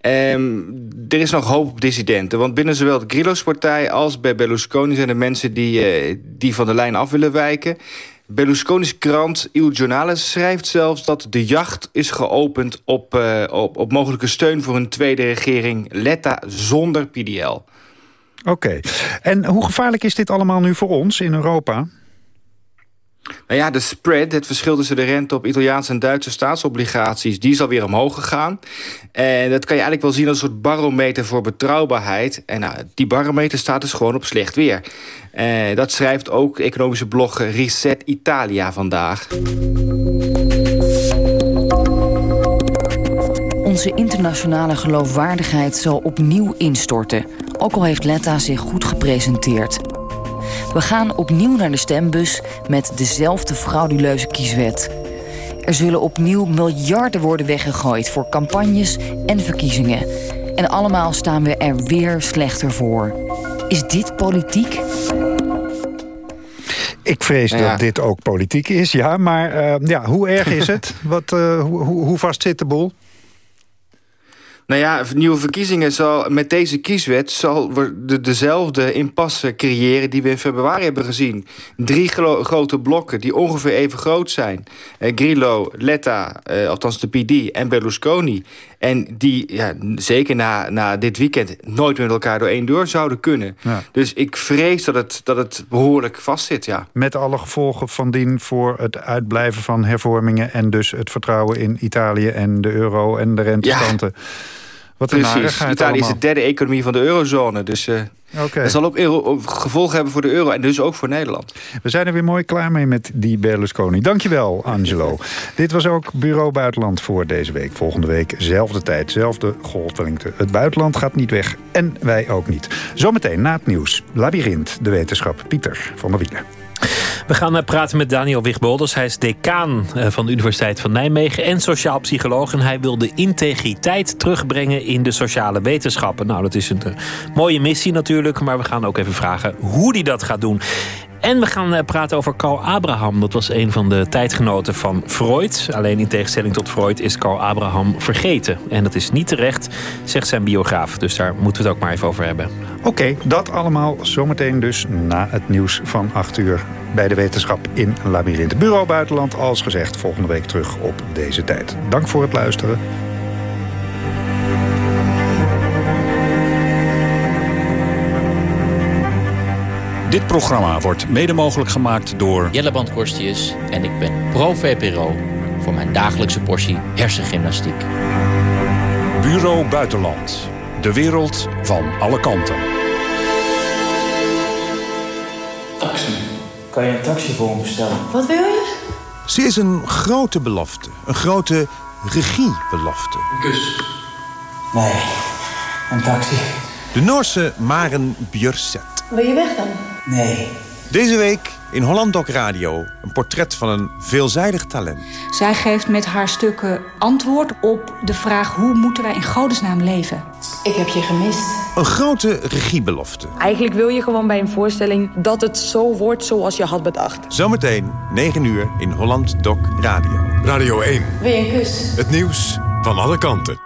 S31: Um, er is nog hoop op dissidenten. Want binnen zowel de Grillo's partij als bij Berlusconi... zijn er mensen die, uh, die van de lijn af willen wijken. Berlusconi's krant Il Giornale schrijft zelfs dat de jacht is geopend... op, op, op mogelijke steun voor een tweede regering Letta zonder PDL.
S11: Oké. En hoe gevaarlijk is dit allemaal nu voor ons in Europa?
S31: Nou ja, de spread, het verschil tussen de rente op Italiaanse en Duitse staatsobligaties... die is alweer omhoog gegaan. En dat kan je eigenlijk wel zien als een soort barometer voor betrouwbaarheid. En nou, die barometer staat dus gewoon op slecht weer. En dat schrijft ook economische blog Reset Italia vandaag.
S34: Onze internationale geloofwaardigheid zal opnieuw instorten. Ook al heeft Letta zich goed gepresenteerd. We gaan opnieuw naar de stembus met dezelfde frauduleuze kieswet. Er zullen opnieuw miljarden worden weggegooid voor campagnes en verkiezingen. En allemaal staan we er weer slechter voor. Is dit politiek?
S11: Ik vrees ja. dat dit ook politiek is, ja. Maar uh, ja, hoe erg is het? Wat, uh, hoe, hoe vast zit de boel?
S31: Nou ja, nieuwe verkiezingen zal met deze kieswet... zal de, dezelfde impasse creëren die we in februari hebben gezien. Drie grote blokken die ongeveer even groot zijn. Eh, Grillo, Letta, eh, althans de PD en Berlusconi. En die ja, zeker na, na dit weekend nooit met elkaar door één deur zouden kunnen. Ja. Dus ik vrees dat het, dat het behoorlijk vastzit, ja.
S11: Met alle gevolgen van dien voor het uitblijven van hervormingen... en dus het vertrouwen in Italië en de euro en de rentestanten. Ja.
S31: Wat Precies. Italië allemaal. is de derde economie van de eurozone. Dus uh, okay. dat zal ook euro, gevolgen hebben voor de euro en dus ook voor Nederland.
S11: We zijn er weer mooi klaar mee met die Berlusconi. Dankjewel, Angelo. Dit was ook Bureau Buitenland voor deze week. Volgende week, zelfde tijd, zelfde golflengte. Het buitenland gaat niet weg en wij ook niet. Zometeen na het nieuws. Labyrinth, de wetenschap. Pieter van der Wielen.
S35: We gaan eh, praten met Daniel Wigbolders. Hij is decaan eh, van de Universiteit van Nijmegen en sociaal psycholoog. En hij wil de integriteit terugbrengen in de sociale wetenschappen. Nou, dat is een uh, mooie missie natuurlijk. Maar we gaan ook even vragen hoe hij dat gaat doen. En we gaan praten over Carl Abraham. Dat was een van de tijdgenoten van Freud. Alleen in tegenstelling tot Freud is Carl Abraham vergeten. En dat is niet terecht, zegt zijn biograaf. Dus daar moeten we het ook maar even over hebben.
S11: Oké, okay, dat allemaal zometeen dus na het nieuws van 8 uur bij de wetenschap in Labyrinth. Bureau Buitenland, als gezegd, volgende week terug op deze tijd. Dank voor het luisteren.
S10: Dit programma wordt mede mogelijk gemaakt door...
S36: Jelle Bandkorstius en ik ben pro-VPRO voor mijn dagelijkse portie hersengymnastiek.
S10: Bureau Buitenland. De wereld van alle kanten.
S37: Taxi. Kan je een taxi voor me bestellen?
S38: Wat wil je?
S39: Ze is een grote belofte. Een grote regiebelofte.
S37: Een kus. Nee, een taxi.
S39: De Noorse Maren Björset.
S38: Wil je weg dan?
S37: Nee.
S39: Deze week in Holland Doc Radio een portret van een veelzijdig talent.
S40: Zij geeft met haar stukken antwoord op de vraag... hoe moeten wij in godesnaam leven?
S38: Ik heb je gemist.
S39: Een grote regiebelofte.
S40: Eigenlijk wil je gewoon bij een voorstelling dat het zo wordt zoals je had bedacht.
S39: Zometeen 9 uur in Holland Doc Radio.
S23: Radio 1.
S38: Wil je een kus?
S23: Het nieuws van alle kanten.